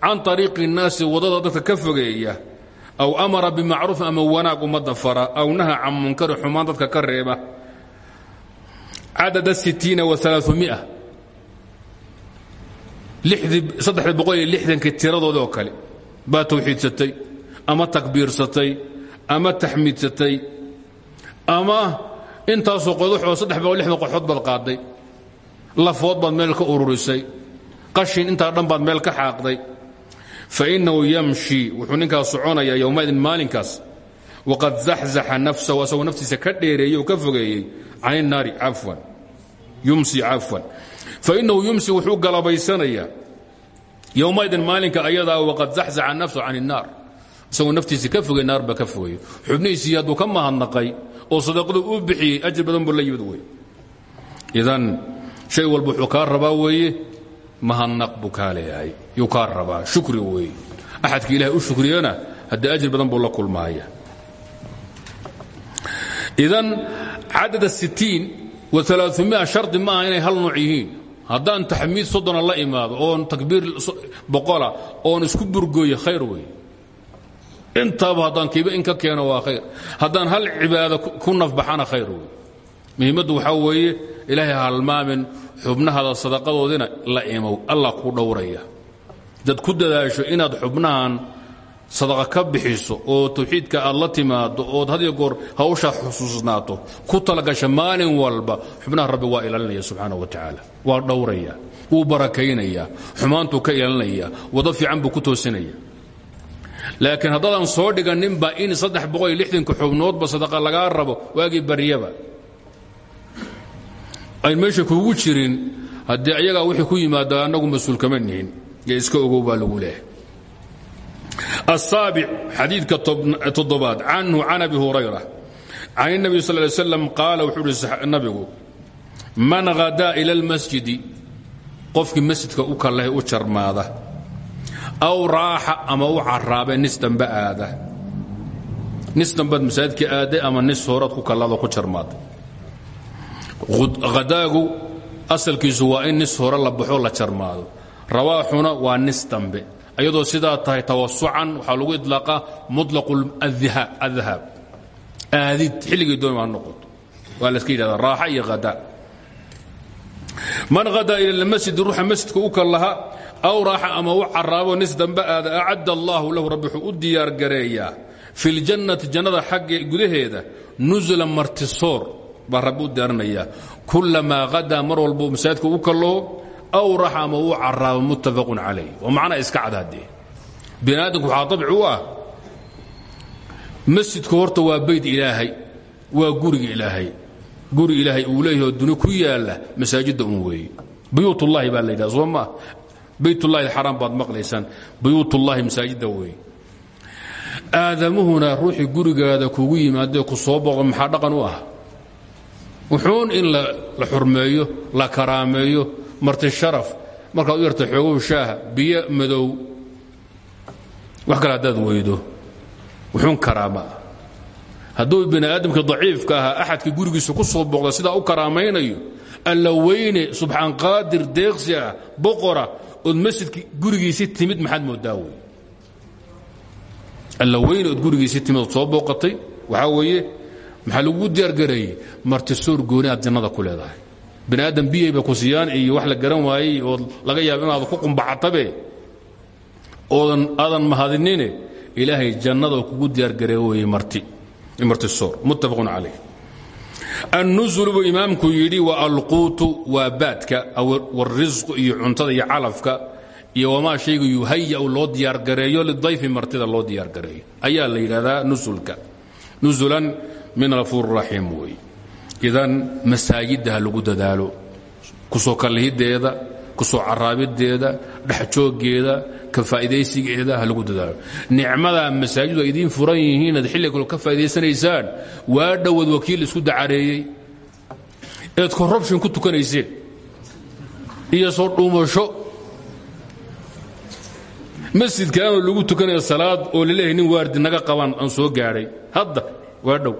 can ariiqi الnaasi waddada dadka ka fogeeya aw amara bimacruufin ama wanaag ummadda fara aw naha can munkari xumaan dadka ka reeba cadada sitiina waalaamia saddex boqol iyo lixdankii tiradoodi oo kale baa tawxiidsatay ama takbiirsatay ama taxmiidsatay ama intaasoo qodaxoo saddex boqol lixdan qoxood baad qaaday. Lafood baad meel ka ururisay. Qashin intaa dhan meel ka xaaqday. Fainahu yamshi wuxuu ninkaas soconayaa yowmaidin maalinkaas. Waqad zaxzaxa nafsahu asagoo naftiisa ka dheereeyey ka fogeeyey. Can inaari cafwan. Yumsi cafwan. Fainahu yumsi wuxuu galabaysanayaa. Yowmaidin maalinka ayadaa waqad zaxzaxa nafsahu can الnaar isagoo naftiisa ka fogey naar ba ka fogeeyo xubnihiisii hadduu ka mahadnaqay oo sadaqadu u bixiyey ajir badan buu la yimid wey idan shay walba wuxuu kaa rabaa weeye mahadnaq buu kaa leeyahay. Yuu kaa rabaa shukri weeye. Axadka ilahay u shukriyana haddii ajir badan buu la kulmaaya. Idan cadad sittiin wa alaaumia shardi ma aha inay hal nooc yihiin. Haddaan taxmiid soddona la imaado oon takbiir boqola oon isku burgooye khayr weeye intaaba haddaan kiiba in ka keeno waa khayr. Haddaan hal cibaado ku nafbaxana khayr weeye. Muhiimaddu waxaa weeye ilaahay halmaamin xubnahada sadaqadoodina la imow allah kuu dhowraya. Dad ku dadaasho inaad xubnahan sadaqa ka bixiso oo tawxiidka aad la timaado ood had iyo goor hawshaa xusuusnaato ku talagasha maalin walba xubnaha rabbi waa ilaalinaya subxaana wa tacaala. Waa dhowraya wuu barakaynaya xumaantuu ka ilaalinaya wado fiican buu ku toosinaya laakiin haddaadan soo dhiganinba in saddex boqoiyo lixdanka xubnoodba sadaqa lagaa rabo waagii baryaba. Ayn meesha kuugu jirin haddii ayagaa wixii ku yimaada annagu mas'uul kama nihin ee iska ogow baa lagu leehay asaabic xadiidka toddobaad canhu can abi hurayra can اnabiy sal ly slam qaala wuxuu uhi nabigu man hadaa ila اlmasjidi qofkii masjidka u kalleh u jarmaada aw raaxa ama u caraabe nis dambe aada nis dambaad masaajidka aaday ama nis horaad ku kallado ku jarmaada hadaagu asalkiisu waa in nis hore la baxo la jarmaado rawaaxuna waa nis dambe iyadoo sidaa tahay tawasucan waxaa lagu idlaaqaa muطlaq adhaab aadid xilligii doon ha noqoto waa laska yidhahda raaxa iyo hadaa man hadaa ila lmasjidi ruuxa masjidka u kallaha aw raaxa ama u caraabo nis dambe aada acadda allahu lahu rabbi wuxuu u diyaargareeyaa fi ljannati jannada xagga gudaheeda nusla martisoor baa rabbi u diyaarinayaa kulamaa hadaa mar walbo masaajidka u kallaho aw raxa ama uu caraabo muttafaqun calayh waa macnaa iska cad haddee bini aadamku waxaa dabci u ah masjidku horta waa bayd ilaahay waa guriga ilaahay guri ilaahay uu leeyahay oo duni ku yaalla masaajidda un weeye buyuutullaahi baa la yidhaha soo maa baytullahi alxaraam baad maqlaysaan. Buyuutullaahi masaajidda weeye aadamuhuna ruuxii gurigaada kugu yimaadee ku soo boqo maxaa dhaqan u ah? Wuxuun in la xurmeeyo la karaameeyo marti sharaf markaad u yarta xoogow shaaha biyo madow. Wax kale haddaad weydo. Wuxuun karaama. Ah hadduu bini aadamka daciifka ahaa axadka gurigiisa ku soo booqda sidaa u karaamaynayo alla weyne subxaan qaadir deeqsi ah ood masjidka gurigiisi timid maxaad moodaa wey alla weyne ood gurigiisi timid ood soo booqatay? Waxaa weeye maxaa lagugu diyaargareeyey martisoor gooni aad jannada ku leedahay. Bini aadam biyayba ku siiyaan iyo wax la garan waayey oo laga yaabo inaad ku qumbaxatabe oodan aadan mahadinine ilaahay jannada kugu diyaargaree weye marti martisoor muttafaqun calayh annusulu buu imaamku yidhi wa alquutu waa baadka warisqu iyo cuntada iyo calafka iyo wamaa shayga yuhayau loo diyaargareeyo lidayfi martida loo diyaargareeyo ayaa la yidhahdaa nusulka nusulan min hafuur raxiim wey idan masaajidda ha lagu dadaalo ku soo kallihideeda ku soo caraabideeda dhexjooggeeda ka faa'idaysigeeda ha lagu dadaalo. Nicmadaa masaajidu ay idiin furan yihiin ad xilli kale ka faa'idaysanaysaan waa dhowaad wakiil isku dacareeyey. Eed corruption ku tukanayseen. Iyo soo dhuumasho. Masjidkaanoo lagu tukanayo salaad oo la leeyahay nin waardi naga qaban aan soo gaadhay hadda waa dhow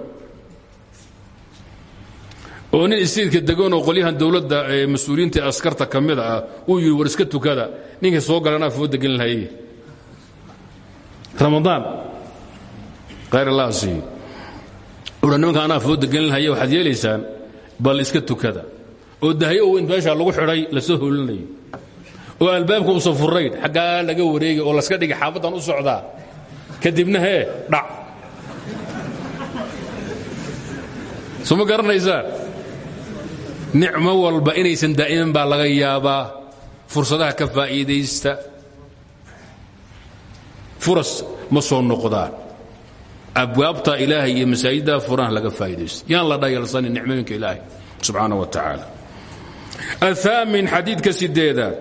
oo nin istiidka deganoo qolyahan dowladda mas'uuliyiinta ee askarta ka ah uu yidhi war iska tukada. Ninkay soo galanaa foo degan lahay. Ramadaan. Khayr allah siiyo udha nimanka anaa degan lahaye waxaad yeelaysaan bal iska tukada. Oo dahyo weyn meeshaa lagu xidhay la soo hoolinayo oo albaabka uusan furrayn xaggaa laga wareegay oo laska dhigay xaafaddan u socdaa kadibna hee dhac. Soo ma garanaysaan nicmo walba inaysan daa'iman baa laga yaabaa fursadaha ka faa'iidaysta. Furas ma noqdaan. Abwaabta ilaahay iyo masaajiddaa furaha laga faa'iidaysto. Yaan la dhayalsanin nicmooyinka ilaahay subxaana wa tacaala. Aaamin xadiidka sideedaad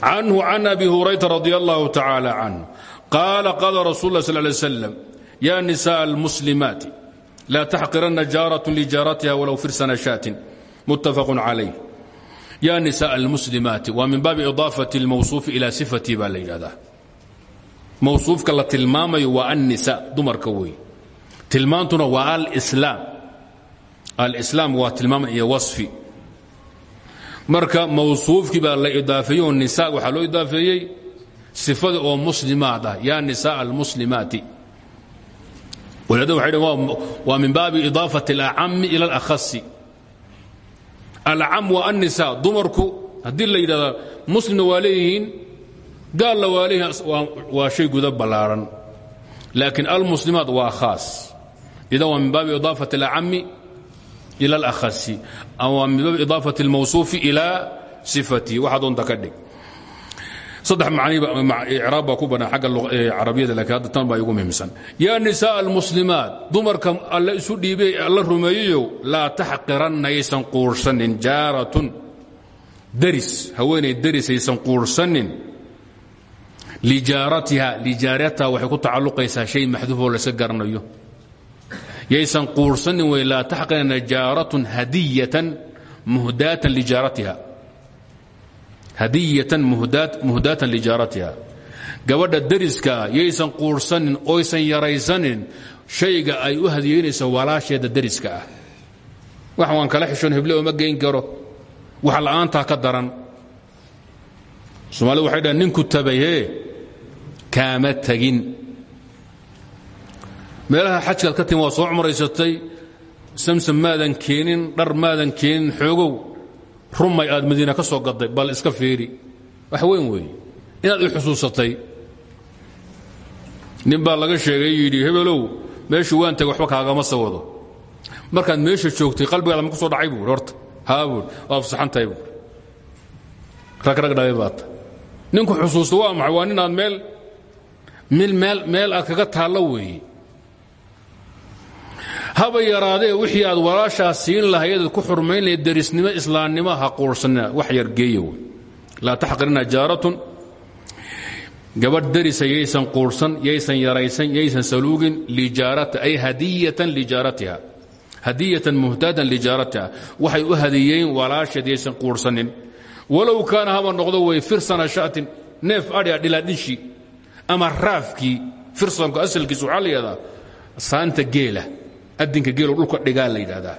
canhu can abi hurayra radi allahu tacaala canhu qaala qaala rasul lah sal lay slam yaa nisaa ya nisaء اlmuslimaati لا تحقرن جارة لجارتها ولو فرسن شاة متفق عليه يا نساء المسلمات ومن باب إضافة الموصوف إلى صفتي بالليلة موصوف كلا تلمامي والنساء دمر كوي تلمانتنا والإسلام الإسلام وتلمام هي وصفي مركا موصوف كبا لا إضافي النساء وحلو إضافي صفة أو مسلمات يا نساء المسلمات ولهذا وحيد ومن باب إضافة الأعم إلى الأخص الأعم والنساء دمركو هدي اللي إذا مسلم واليهين gaalla waalihi waa shay guda ballaaran laakiin almuslimaat waa khaas idan waa min baabi idaafat alacami ila alakhasi ama waa min baabi idaafat almawsuufi ila sifatihi waxaa doonta ka dhig saddex macniicraab baa ku bannaan xagga carabiyada laakiin hadda tan baa igu muhiimsan. Yaa nisaa almuslimaat dumarka alle isu dhiibay alla rumeeyeyow laa taxqiranna yaysan quursanin jaaratun daris haweenay daris aysan quursanin lijaaratiha lijaaratiha waxay ku tacalluqaysaa shay maxduufoo layska garanayo. Yaysan quursanin wey laa taxqiranna jaaratun hadiyatan muhdaatan lijaaratiha hadiyatan muhdaatan lijaaratiha gabadha dariskaa yaysan quursanin oysan yaraysanin shayga ay u hadiyeynaysa walaasheeda dariska ah. Wax waan kala xishoon heble oma geyn karo. Wax la'aantaa ka daran. Soomaalida waxay dhahan ninku tabayhee kaama tegin meelaha xajkaad ka waa soo cumraysatay samsam maadan keenin dhar maadan keenin xoogow rumay aad madiina ka soo gaday bal iska fiiri. Wax weyn weeye inaad i xusuusatay. Nin laga sheegay yidhi hebelow meeshuu waan tagay waxba kaagama sawado markaad meesha joogtay qalbigaada ma ku soo dhacay buuri horta haa buuri waa afsaxan tahay buuri rag rag dhalay baata ninku xusuusta waa maxay? Aad meel mil meel meel aad kaga taallo weeye haba yaraadee wixii aad walaashaa siin lahayd ku xurmayn lahayd darisnimo islaamnimo ha quursanina wax yar geeya wey. Laa taxqirina jaaratun. Gabadh darisa yaysan quursan yaysan yaraysan yaysan saluugin lijaarata ay hadiyatan lijaaratiha. Hadiyatan muhtaatan lijaaratiha. Waxay u hadiyeyn walaasheed yaysan quursanin. Kaana haba noqdo wey firsana shatin neef adhia dhiladhishi ama raafkii firsanku asalkiisu waxaa la yidhahdaa geela adinka geelo dhulka dhigaa la yidhaahdaa.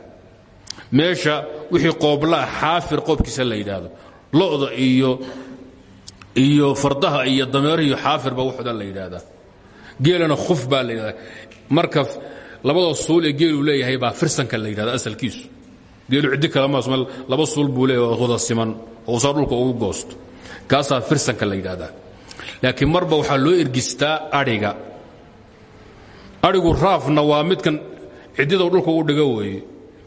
Meesha wixii qooblaa xaafir qoobkiisa la yidhaahdo. Lo'da iyo iyo fardaha iyo dameeraha iyo xaafirba waxooda la yidhaahdaa. Geelana khuf baa la yidhahdaa marka labada suul ee geelu leeyahay baa firsanka la yidhahda asalkiisu. Geelu ciddi kalema laba suul buu leeyahay wada siman oo saa dhulka ugu goosto. Kaasaa firsanka la yidhaahdaa. Laakiin marba waxaa loo ergistaa adhiga adhigu raafna waa midkan ciddida dhulka u dhigo weeye.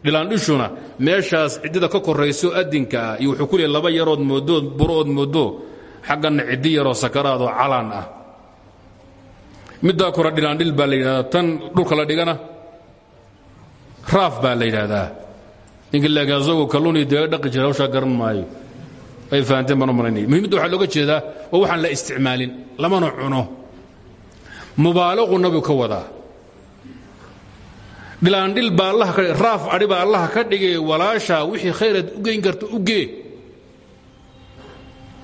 Dhilaandhishuna meeshaas ciddida ka korayso adinkaa iyo wuxuu ku leeyahy laba yarood moodo burood moodo xagganna ciddi yaroo sakaraadoo calaan ah. Middaa kore dhilaandhil baa la tan dhulka la dhigana raaf baa la yidhaahdaa laakiin asagoo kalluunii jira hawshaa garan maayo. Ay fahanteen baan u malaynaya. Muhimmadda looga jeedaa waxaan la isticmaalin lamana cuno. Mubaalagu nabigu ka wadaa dhilaandhil baa allaha ka raaf adhi baa allaha ka dhigay walaashaa wixii khayraad u geyn karta u gee.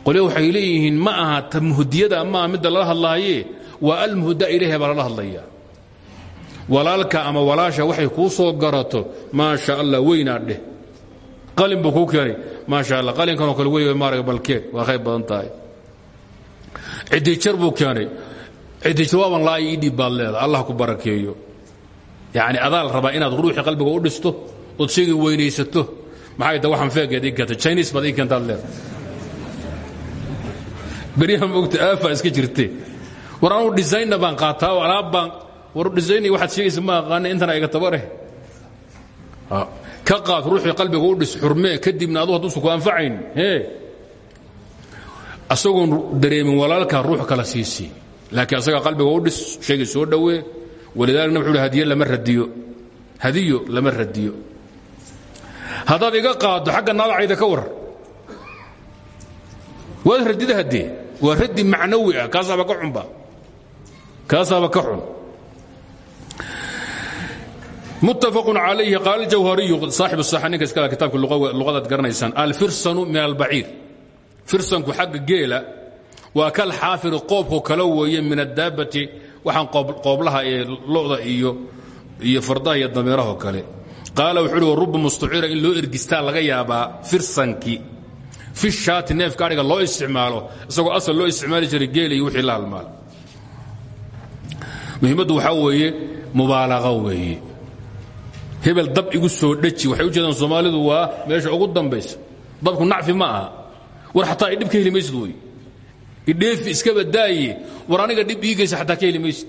Qolya waxay leeyihiin ma aha ta muhdiyada maaha midda lala hadlaaye? Waa almuhda ilahi baa lala hadlaya walaalka ama walaasha waxay kuu soo garato maasha allah weynaa dheh. Qalin buu kuu keenay maasha allah qalinkanoo kale wey maarag balkeen waa khayr badan tahay. Ciddijar buu keenay. Ciddijar waaban laa ii dhiib baad leeda allah ku barakeeyo yacni adaal rabaa inaad ruuxii qalbiga u dhisto ood sheegi weynaysato. Maxay ta waxaan feegeed ii keentay chinis baad ii keentaad mogta aafa iska jirte war anugu dhisayna baan qaataa oo alaab baan war dhisayni waxaad sheegaysa ma aqaana intana iga ka qaad ruuxii qalbiga u dhis xurmee kadibna adu hadduusan ku anfacayn hee asagoon dareemin walaalkaa ruux kala siisii. Laakiin asagaa qalbiga u dhis sheegay soo dhowee walidaalina wuxuu hadiyo lama radiyo. Hadiyo lama radiyo. Haddaad iga qaaddo xagga naadacayda ka war. Waad radida haddee waa radi macnawi ah kaasaaba ka xunba kaasaaba ka xun. Muttafaqu calayhi qaala aljawhariyu saaxib saxa ninka iskala kitabka luqadaad garanaysaan alfirsanu min albaciir firsanku xagga geela waa kal xaafiri qoobku kala weeye min adaabbati waxaan qooblaha ee lo'da iyo iyo fardaha iyo dameerahoo kale. Qaala wuxuu uhi waruba mustucira in loo ergistaa laga yaabaa firsankii fi shaati neefka adhiga loo isticmaalo isagoo asal loo isticmaali jiray geela iyo wixii la halmaal. Muhiimaddu waxaa weeye mubaalaqa weeye. Hebel dab igu soo dheji waxay u jeedaan soomaalidu waa meesha ugu dambaysa. Dabku nacfi ma aha. War xataa ay dhib ka heli maysid wey idheefi iska badaaye war aniga dhib ii geysa xataa ka heli maysid.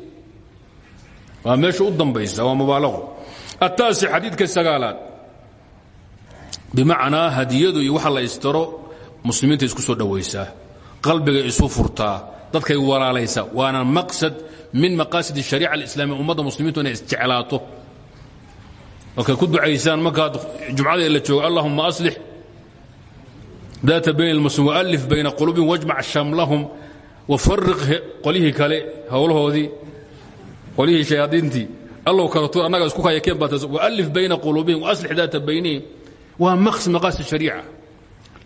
Waa meesha u dambaysa waa mubaalaqo attaasic xadiidka sagaalaad. Bimacnaa hadiyadu iyo waxa la istaro muslimiinta isku soo dhowaysaa qalbiga isu furtaa dadkay walaalaysaa waana maqsad min maqaasid الshariica alislaamiya ummadda muslimiintu inay isjeclaato. Markay ku ducaysaan markaad jumcada la joogo allahuma aslix daata bayn اlmuslim walif bayna quluubihim wajmac shamlahum wafariq qolyihii kale howlahoodii qolyihii shayaadiintii. Allow kala tuur annaga isku kaya keen baata walif bayna quluubihim waaslix daata baynihim waa maqsad maqaasid shariica.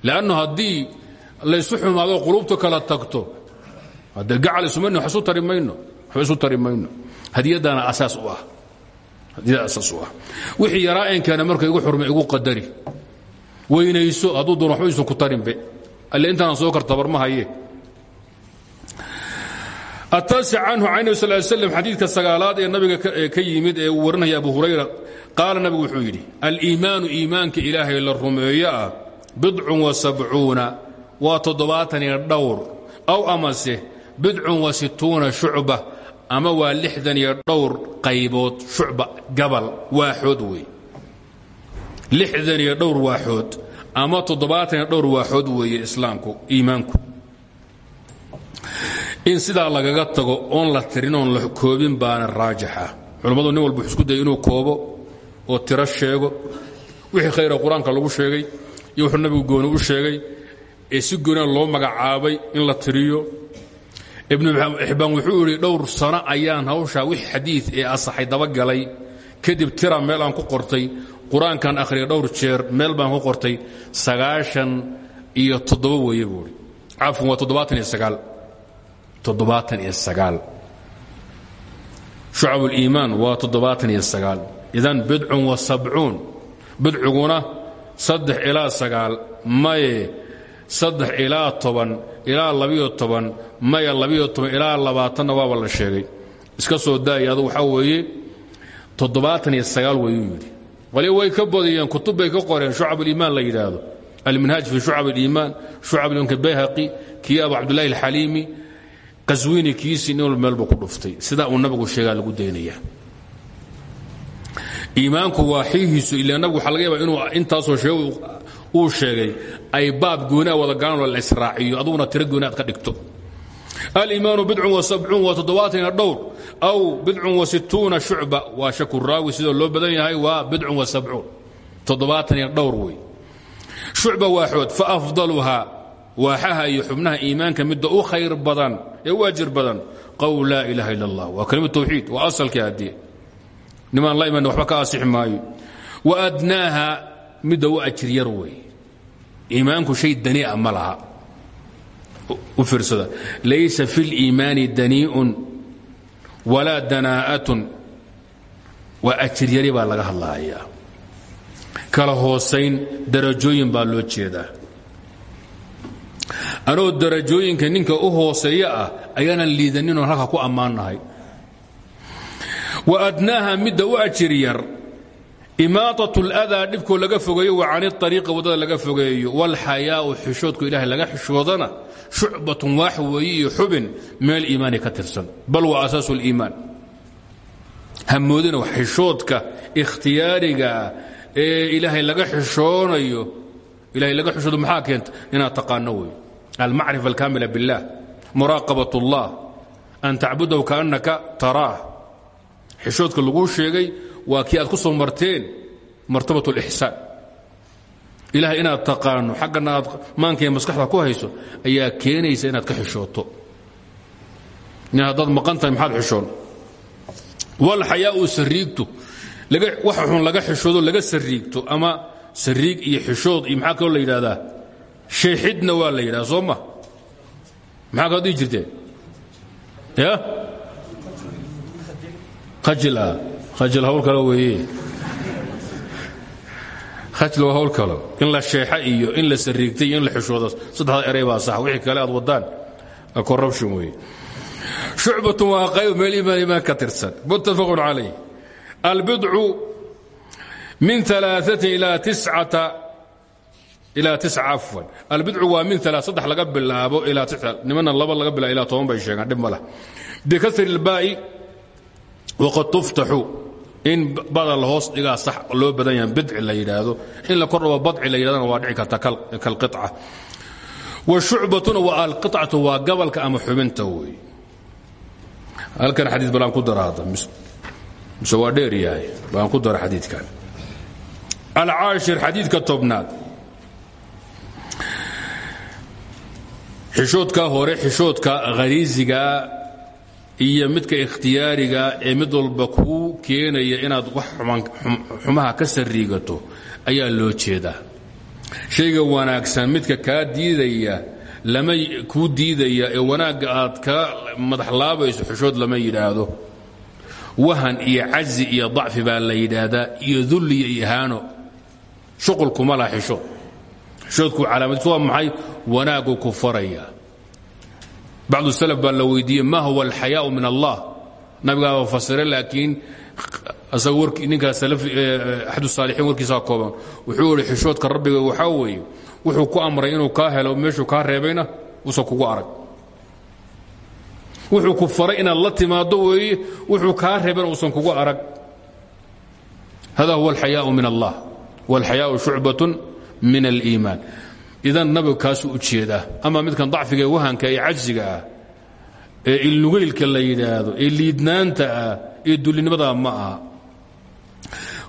Lannu haddii laysu xumaado quluubtu kala tagto haddee gacal isumani wax isu tari mayno waxba isu tari mayno. U ah. Asaas u ah. Wixii yaraa eenkeena marka igu xurmay igu qadari weynayso hadduu doon waxba isun ku tarinbe alle intaanaan soo kar tabar ma haye التاسع عنه عن النبي صلى الله عليه وسلم xadiidka sagaalaad ee nabiga ka yimid ee uu warinaya abu hurayra qaala nabigu wuxuu yidhi aliimaanu iimaanka ilaahay la rumeeyo ah bidcun وasabcuuna waa toddobaatan iyo dhowr aw amase bidcun wasituuna shucba ama waa lixdan iyo dhowr qaybood shucba gabal waaxood wey lixdan iyo dhowr waaxood ama toddobaatan iyo dhowr waaxood weeye islaamku iimaanku. In sidaa lagaga tago oon la tirin oon la koobin baana raajixa culammadu nin walba isku daya inuu koobo oo tiro sheego. Wixii khayra qur'aanka lagu sheegay iyo wuxuu nabigu gooni u sheegay ee si gooniya loo magacaabay in la tiriyo. Ibnu xibbaan wuxuu idhi dhowr sano ayaan hawshaa wix xadiid ee asaxay dabagalay. Kadib tira meel aan ku qortay qur'aankan dhowr jeer meel baan ku qortay sagaashan iyo toddoba weeye buuhi cafwan waa toddobaatan iyo sagaal. Toddobaatan iyo sagaal. Shucab uliimaan waa toddobaatan iyo sagaal. Idan bidcun wa sabcuun. Bidciguna saddex ilaa sagaal maye saddex ilaa toban ilaa labiyo toban maya labiyo toban ilaa la sheegay. Iska soo daaya adu waxaa weeye toddobaatan iyo sagaal wayuu wali way ka badiyeen kutub bay ka qoreen shucab uliimaan la yidhaahdo. Alminhaaj fi shucab aliimaan shucab imanka bayhaqi kii abu cabdullahi alxaliimi qaswiini kiisii nin walba meel buu ku dhuftay. Sidaa uu nabigu sheegaa lagu daynaya iimaanku waa xiihiisu ila nabigu waxaa laga yaaba inuu intaasoo uu sheegay ay baab goonaa wada galanoo la israaciyo aduguna tiro ka dhigto aliimaanu bidcun wasabcuun waa toddobaatan iyo dhowr aw bidcun wasituuna shucba waa shaku raawi sidoo loo badan yahay waa bidcun wasabcuun toddobaatan iyo dhowr wey. Shucba waaxood faafdaluhaa waaxaha iyo xubnaha iimaanka midda u khayr badan ee u ajir badan. Qowl laa ilaaha ila allah waa kelima tawxiid waa asalkii haddii. Nimaan la iman waxba ka asixi maayo. Wa adnaaha midda u ajir yar wey. Iimaanku shay danii'a ma laha u fiirsada laysa fi اliimaani danii'un walaa danaa'atun waa ajir yari baa laga hadlahayaa kala hoosayn darajooyin baa loo jeedaa anoo darajooyinka ninka u hooseeya ah ayaanan liidaninoo halka ku ammaannahay wa adnaaha midda u ajir yar imaaطaة اlأdaa dhibkoo laga fogeeyo wa can iطariiqi waddada laga fogeeyo wاlxayaau xishoodku ilahay laga xishoodana shucbatun waax weeye iyo xubin min aliimaani ka tirsan bal wa asaasu اliimaan hamoodina xishoodka ikhtiyaarigaa ee ilaahay laga xishoonayo ilahay laga xishoodo maxaa keenta inaad taqaano wey almacrifa alkaamila biاllah muraaqabaة اllah an tacbudahu kaannaka taraah xishoodka laguu sheegay waa kii aad ku soo marteen martabat اlixsaan ilahay inaad taqaano xaggana aad maanka iyo maskaxda ku hayso ayaa keenaysa inaad ka xishooto. Nin haddaad maqan tahay maxaad xishoon? Walxayaau sariigtu wax xun laga xishoodo laga sariigto ama sariig iyo xishood iyo maxaa kaloo la yidhahdaa sheexidna waa la yidhahda soo ma? Maxaa kaloo dhihi jirteen ya? Khajila khajil hawl kale weeye ajli waa hawl kale in la sheexa iyo in la sariigtay iyo in la xishoodo saddexda eray baa sax. Wixii kale aad wadaan corruption wey shucbatun waa qayb meel imaan imaan ka tirsan. Muttafaqun calayh. Albidcu min alaaati ilaa tiscata ilaa tica afwan. Albidcu waa min alaa saddex laga bilaabo ilaa tia nimanna laba laga bilabo ilaa toban bay sheegaan dhib ma leh. Bikasri اlbaa'i waqad tuftaxu in bada la hoos dhigaa sax loo badan yaha bidci la yidhaahdo. In la kordhabo badci la yidhahdana waa dhici karta kalqiطca washucbatuna waa alqiطcatu waa gabalka ama xubinta wey halkan xadii balaan ku dara hadda mise waa dheer yahay baan ku dara xadiidkan. Alcaashir xadiidka tobnaad. Xishoodka hore xishoodka khariisigaa iyo midka ikhtiyaariga ee mid walba kuu keenaya inaad wax xumaha ka sariigato ayaa loo jeedaa. Shayga wanaagsan midka kaa diidaya lama kuu diidaya ee wanaagga aad ka madaxlaabayso xishood lama yidhaahdo. Wahan iyo cazi iyo dacfi baa la yidhaahdaa iyo dulli iyo ihaano. Shuqulkuma laha xishood xishoodku calaamadiisu waa maxay? Wanaaggu ku faraya bacdu salaf baa la weydiiyey ma huwa alxayaau min allah? Nabigaaba fasire laakiin asaga ninkaa axad saalixiin warkiisaa kooban wuxuu ihi xishoodka rabbiga waxaa weeye wuxuu ku amray inuu kaa helo meeshuu kaa reebayna uusan kugu arag. Wuxuu ku faray inaad la timaaddo weeye wuxuu kaa reebayna uusan kugu arag. Hada huwa alxayaau min allah walxayaau shucbatun min aliimaan idan nabigu kaasuu u jeedaa ama midkan dacfiga ee wahanka ee cajsiga ah ee ilnugeylka la yidhaahdo ee liidnaanta ah ee dullinimada ma aha.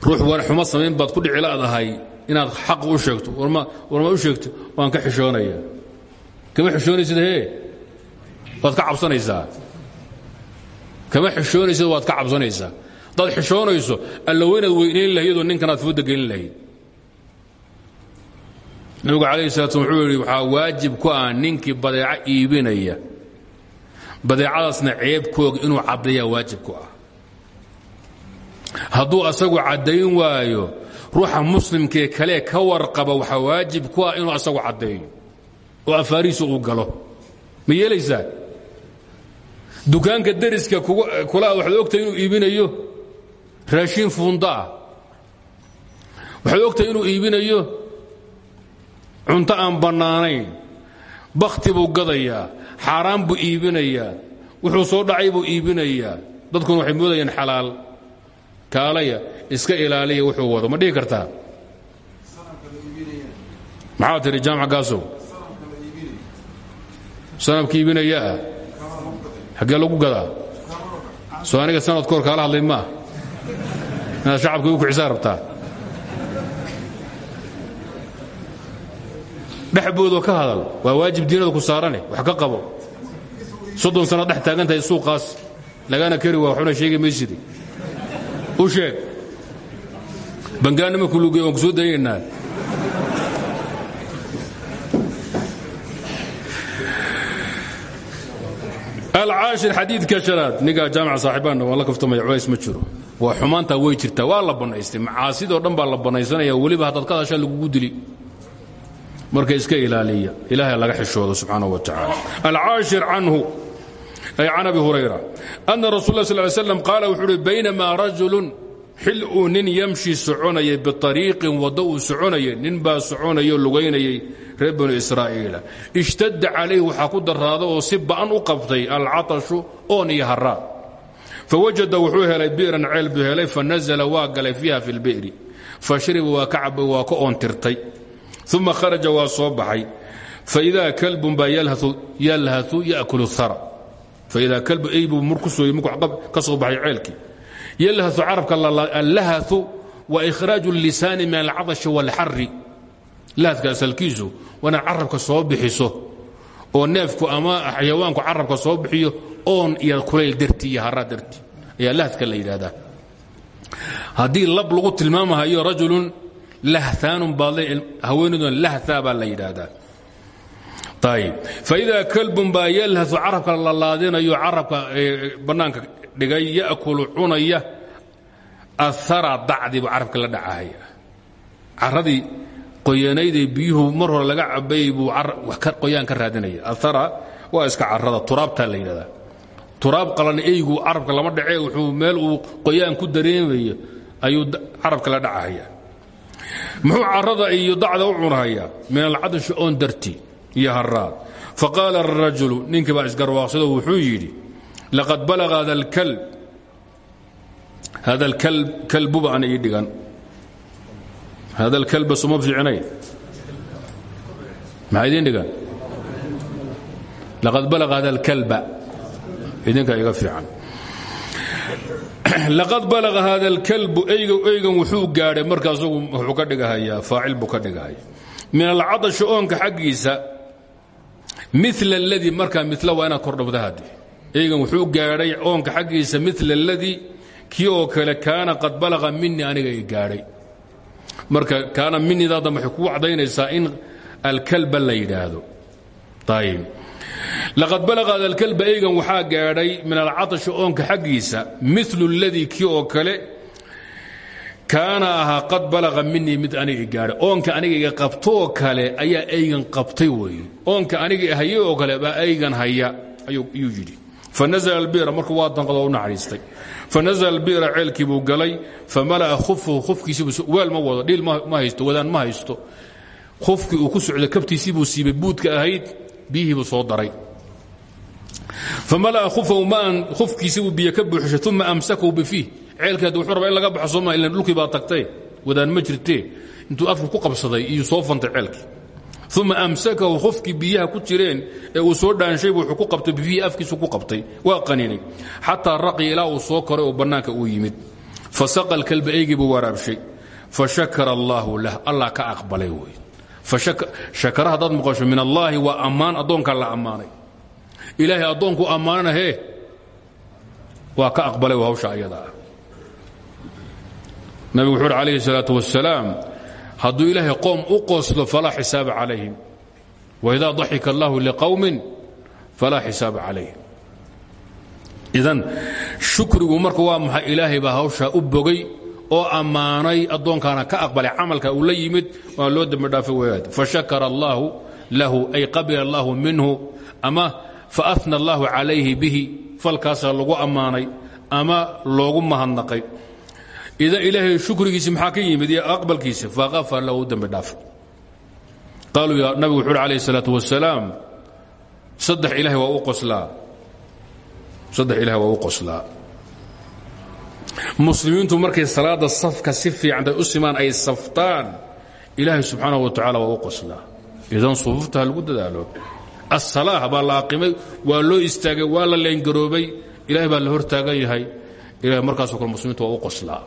Ruux warxuma samayn baad ku dhiciladahay inaad xaq u sheegto warma u sheegto waan ka xishoonaya. Kama xishoonaysid hee? Waad ka cabsanaysaa. Kama xishoonaysid waad ka cabsanaysaa. Haddaad xishoonayso alla weynaad weynayn lahaydoo ninkanaad fooda gelin lahayd nabigu calayhi salatu slam wuxuu yidhi waxaa waajib ku ah ninkii badeeco iibinaya. Badeecadaasna ceebkooga inuu caddeeyaa waajib ku ah. Hadduu asagu caddayn waayo ruuxa muslimkee kalee ka warqaba waxaa waajib ku ah inuu asagu caddeeyo oo afaarihiisa uu galo. Ma yeelaysaa? Dukaanka deriska kula waxaad ogtahay inuu iibinayo? Raashiin fuunda ah. Waxaad ogtahay inuu iibinayo cunto aan bannaanayn. Bakhti buu gadayaa xaaraan buu iibinayaa wuxuu soo dhacay buu iibinayaa. Dadkuna waxay moodayaan xalaal. Kaalaya iska ilaaliya wuxuu wado. Ma dhihi kartaa? Maxaa jaamac gaasow sanabka iibinayaa xaggee lagu gadaa? Soo aniga sanad kahor kaala hadlay maa inaad shacabka igu kuxisaa dhexboodoo ka hadal. Waa waajib diinada ku saarane wax ka qabo. Soddon sannaad dhex taagan tahay suuqaas lagana kari waa waxuna sheegi maysidi. U sheeg. Bangaannima kuluge waan ku soo daynaynaa. Alcaashir xadiidka shanaad ninkaa jaamaca saaxibaanna waan la kaftamaya culays ma jiro. Waa xumaantaa way jirtaa waa la bannaystay. Macaasidoo dhan baa la bannaysanaya weliba haddaad ka hadashaa lagugu dili marka iska ilaaliya. Ilaahay laga xishoodo subxaanaه wa tacaala alcaashir canhu ay can abi hurayra anna rasul la sl slam qaala wuxuu uhi baynamaa rajulun xil uu nin yamshi soconayay biariiqin waddo uu nin baa soconayo lugaynayay reer banu ishtadda calayh waxaa ku daraada oo si ba'an u qabtay alcatashu oon iyo haraad fawajada wuxuu helay bi'ran ceel buu helay fanazla waa galay fiiha fi lbi'ri fashriba waa ka cabay waa ka oontirtay uma kharaja waa soo baxay faidaa kalbun baa yalhau yakulu hara faidaa kalbu eybuu mur ku sooyey murku ka soo baxay ceelkii yalhau carabka allahau wa ikhraaju اlisaani min alcadashi wاlxari lahadka asalkiisu waa inaad carabka soo bixiso oo neefku ama xayawaanku carabka soo bixiyo iyo kulayl darti iyo haraa darti ayaa lahadka la yidhahdaa haddii lab lagu tilmaamahayo rajulun lahtaanun baad haweenayduna lahtaa baa la yidhaahdaa. Ayib faidaa kalbun baa yalhau carabka la laadinayo carabka bannaanka dhigay ya'kulu cunaya ahara dacdi buu carabka la dhacahaya caradii qoyanaydee mar hore laga cabayey buu qoyaan ka raadinaya. Ahara waa iska carada turaabtaa la yidhahdaa qalan eygu carabka lama dhacee wuxuu meel uu qoyaan ku dareemayo ayuu carabka la dhacahaya muxuu carada iyo dacda u cunhayaa min alcadashi oon darti iyo haraad faqaala arajulu ninkii baa isgarwaaqsado wuxuu yidhi laqad balaga hada kalbuba ana ii dhigan. Hada alkalba suma fiicnayn maxaa idiin dhigan? Laqad balaga hada alkalba. Idinkaa iga fiican laqad balaga hada alkalbu eygan wuxuu gaadhay marka asagu wuxuu ka dhigahayaa faacil buu ka dhigahaya min alcadashi oonka xaggiisa mil اladii markaa mil waa inaad kordhowda hadde eygan wuxuu gaadhay oonka xaggiisa mil اladii kii oo kale kaana qad balaga minii aniga i gaadhay. Marka kaana minidaada waxay kuu cadaynaysaa in alkalba la yidhaahdo. Ayb laqad balaga hada alkalba eygan waxaa gaadhay min alcatashi oonka xaggiisa milu اladii kii oo kale kaana ahaa qad balaga minii mid aniga gaadhay oonka aniga iga qabtoo kale ayaa eygan qabtay weeye oonka aniga haye oo kale baa eygan haya ayuu yidhi fanazla albira markuu waa danqadoo u naxariistay fanazla albira ceelkii buu galay famala'a khufahu khufkiisiibuu weel ma wado dhiil ma haysto wadaan ma haysto khufkii uu ku socday kabtiisii buu siibay buudka ahayd biyihii buu soo daray. Famala'a khufahu maan khufkiisii buu biyo ka buuxishay uma amsakahu bifiih ceelkeed wuxuu rabaa in laga baxo sooma ilan dhulkii baa tagtay wadaan ma jirtee. Intuu afku ku qabsaday iyuu soo fantay ceelkii. Uma amsakahu khufkii biyaha ku jireen ee uu soo dhaanshaybu wuxuu ku qabtay bifihi afkiisu ku qabtay. Waa qaninay xataa raqiya ilaa uu soo koray oo bannaanka uu yimid. Fasaqa alkalba eygii buu waraabshay. Fashakara allaahu lah allah ka aqbalay wey shakara haddaad maqasho min allaahi waa ammaan addoonkaa la ammaanay. Ilaahay addoonkuu ammaanana he waa ka aqbalay hawsha ayada. Ah nabigu wuxuu uhi calayhi salaatu wasalaam hadduu ilaahay qoom u qoslo falaa xisaaba calayhim. Waidaa daxika allaahu liqowmin falaa xisaaba calayhim. Idan shukrigu marka waa maxay? Ilaahay baa hawshaa u bogay oo ammaanay addoonkaana ka aqbalay camalka uu la yimid waa loo dembidhaafay wadaad fashakara allaahu lahu ay qabila allaahu minhu ama faana allaahu calayhi bihi falkaasaa lagu ammaanay ama loogu mahadnaqay. Ida ilaahay shukrigiisi maxaa ka yimid iyo aqbalkiisi? Faqafar lahu dembidhaaf qaaluu nabigu wuxuu alayh salaau wasalaam saddex ilahay waa u qoslaa muslimiintu markay salaada safka si fiican bay u simaan ay saftaan. Ilaahay subxaanahu wa tacala waa u qoslaa. Idan sufuufta ha lagu dadaalo. Assalaaha baa la aqimay waa loo istaagay waa la leengaroobay. Ilaahay baa la hor taagan yahay. Ilahay markaasoo kale muslimiintu wa u qoslaa.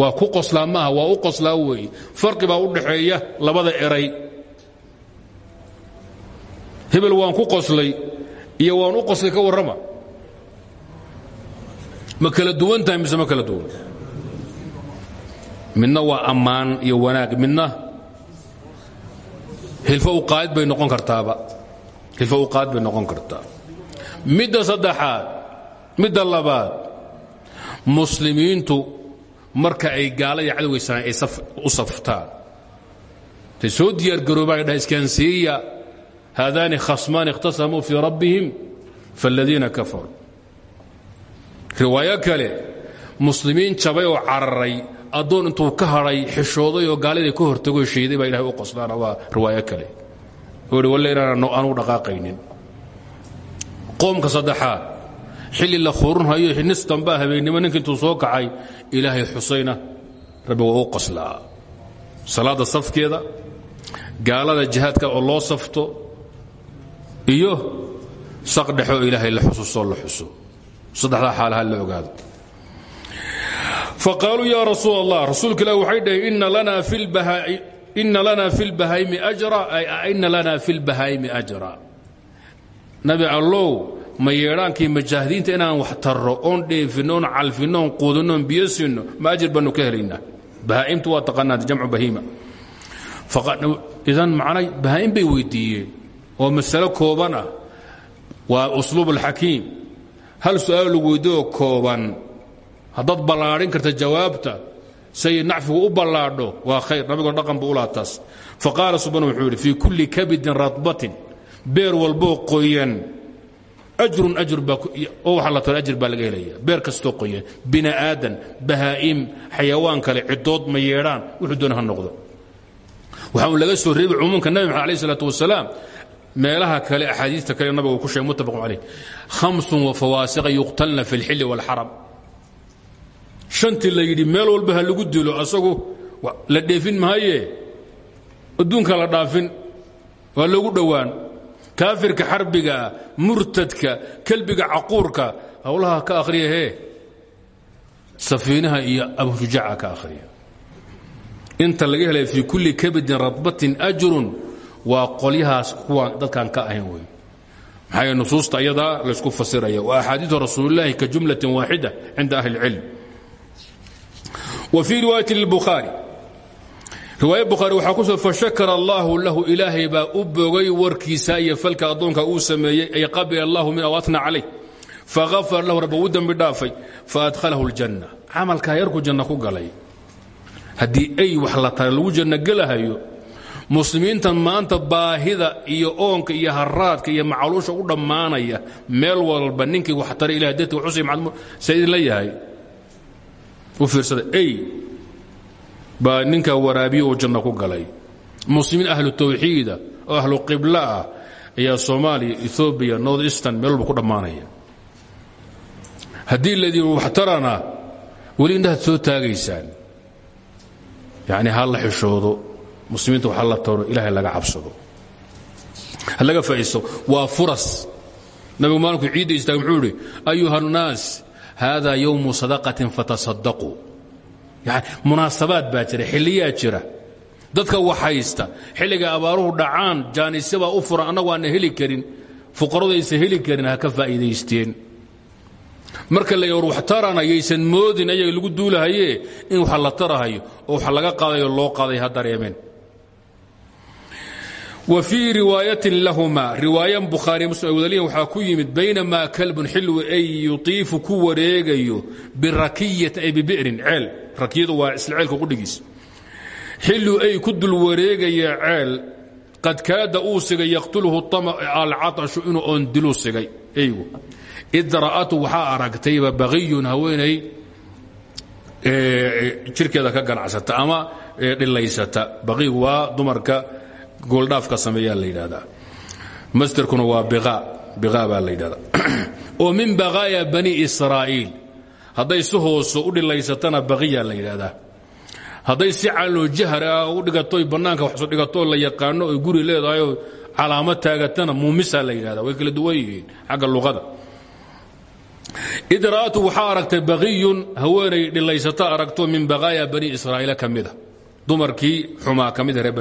Waa ku qoslaa maaha waa u qoslaa weeye farqi baa u dhaxeeya labada eray. Hebel waan ku qoslay iyo waan u qoslay ka warrama ma kala duwan tahay mise ma kala duwan? Midna waa ammaan iyo wanaag midna hilfo u qaad bay noqon kartaaba. Hilfo u qaad bay noqon kartaa. Midda saddexaad midda labaad muslimiintu marka ay gaala iyo cadowgaysaan ay u saftaan. Tay soo diyaargaroobaan ay dhaha iskansiiya haadaani khasmaan ikhtasamuu fii rabbihim faاladiina riwaayo kale muslimiin jabay oo cararay addoon intuu ka hadhay xishooday oo gaalida ka hortagoo shayday baa ilahay u qoslaana waa riwaayo kale. Oo hi walle inaan anugu dhaqaaqaynin. Qoomka saddexaad xilli la khurunhayo nis dambaa habeennimo ninka intuu soo kacay ilaahay xusayna rabbi waa u qoslaa. Safkeeda gaalada jihaadka oo loo safto iyo saq dhexe oo ilaahay la xususoo la xuso faqaaluu yaa rasuul allah rasuulka ilah waxay dhaheen ina lana fi lbahaa'imi ajra ina lana fi lbahaa'imi ajra. Nabi allow ma yeedhaankii majaahidiinta inaan wax tarro oon dheefinno oon calfinno oon quudinno oon biyo siinno ma ajir baannu ka helaynaa idan macnay bahaa'im bay weyddiiyeen oo masalo kooban ah waa usluub alxakiim hal su'aal lagu weydiiyo oo kooban? Haddaad ballaadhin karta jawaabta say nacfigu u ballaadho waa khayr nabigoo dhaqan bu ulaa taas faqaala subxana wuxuu yidhi fii kulli kabidin radbatin beer walboo qoyan. Ajrun ajr oo waxa la taro ajir baa laga helaya beer kastoo qoyan bini aadan bahaa'im xayawaan kale cidood ma yeedhaan wuxuu doona ha noqdo. Waxaa laga soo reebay cumuumka nabi maxamed alayh isalaatu wasalaam meelaha kale axaadiista kale nabiga uu ku sheegay muttafaqun calayh. Khamsun wa fawaasiqa yuqtalna fi اlxilli wاlxaram shantii la yidhi meel walba ha lagu dilo asagu la dheefin maaye adduunka la dhaafin waa loogu dhowaan. Kaafirka xarbigaa murtadka kelbiga caquurka howlaha ka akhriya hee? Safiinaha iyo abushujaaca ka akhriya. Inta laga helay fii kulli kabidin radbatin ajrun waa qolyahaas kuwaan dadkaan ka ahayn wey maxaa nusuusta ayadaa laysku fasiraya wa axaadiiu rasuulillaahi ka jumlatin waaxida cinda ahli اlcilm wa fii riwaayati lbukhaari riwaaya bukhaari waxaa ku soo fashakara allaahu lahu ilaahay baa u warkiisa iyo falka addoonka uu sameeyey ay qabila allahu min aw atna calayh faafar lahu rabba u dembi dhaafay faadhalahu اljanna camalkaa yarku janna ku galay. Haddii ay wax la tara lagu janno muslimiintan maanta baahida iyo oonka iyo haraadka iyo macaluusha u dhammaanaya meel walba ninkii wax tara ilah darti idinla yahay. U fiirsada ey baa ninkaa waraabiye oo janno ku galay. Muslimiin ahlu tawxiida oo ahlu qibla ah ayaa soomaaliya ethoobiya north eastern meel walba ku dhammaanaya. Haddii laydin waxtarana weli indhahaad soo taagaysaan. Yacni ha la xishoodo muslimiinta wax la taro ilaahay laga cabsado. Laga faa'iisto. Waa furas. Nabigu maalinku ciidda istaag ayuha الnaas hada yowmu sadaqatin fatasadaquu yani munaasabaad baa jira jira. Dadka waxhaysta xilliga abaaruhu dhacaan jaanisabaa u furan annagu aanna heli karin. Fuqaradu aysan heli karin ka faa'iidaysteen. Marka la war wax tarana moodin ayaga lagu duulahaye in wax la tarahayo oo wax laga qaadayo loo qaaday ha dareemeen wa fii riwaayatin lahuma. Riwaayan bukhaari muslim ay wadaliyan waxaa ku kalbun xilwi ay yutiifu ku birakiyatin ay bibi'rin ceel. Rakiyadu waa isla ceelka qudhigiis xillu ay ku dul wareegaya ceel qad kaada uu sigay yaqtulhu alcaطashu inuu oon dilu sigay. Eygu. Id ra'atu waxaa aragtayba bakiyun haweenay jirkeeda ka ganacsata ama dhilaysata. Baqiigu waa dumarka gooldhaafka sameeyaa la yidhahdaa masderkuna waa biaa biaa baa la oo min baqaaya bani israa'iil. Hadday si u dhilaysatana baqiya la yidhahdaa hadday si caloo jahar ah u dhigatoy bannaanka waxsu dhigatoo la yaqaano oy guri leedahayoo calaamad taagatana muumisa la way kala duwan xagga luqada. Id ra'atu bakiyun haweenay dhilaysata aragto min baqaaya bani israa'iila ka dumarkii xumaa ka mida reer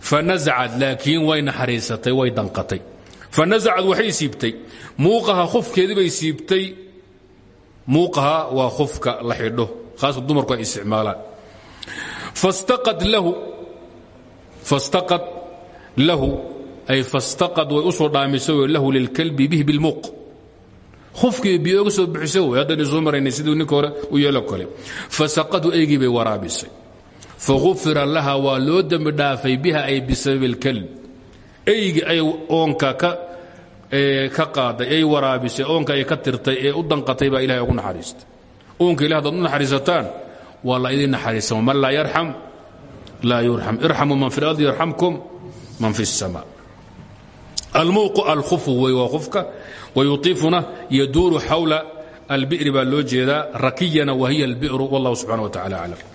fanasacad laakiin way naxariisatay way danqatay fanasacad waxay siibtay muuqaha khufkeedii bay siibtay muuqaha waa khufka la xidho haasa dumarku ay isticmaalaan fastaqad lahu ay fastaqad way u soo dhaamisay lahu lilkalbi bihi bilmuuq khufkii biyo oga soo bixisa wey haddaynu soo maraynay siduu ninka hore u yeelo kale fasaqadu eygii bay waraabisay faghufira laha waa loo dembi dhaafay biha ay bisababi اlkalb eygii ay oonka ka ka qaaday ay waraabisay oonka ay ka tirtay ee u danqatay baa ilahay ugu naxariistay oonka ilah hadaad u naxariisataan waa la idin naxariisama man laa yarxam laa yurxam irxamu man fi اlardi yarxamkum man fi الsama almuuqu alkhufu wey waa khufka wayuطifuna yaduuru xawla albi'ri baa loo jeedaa rakiyana wahiya albi'ru wallah subxana wa tacala aclam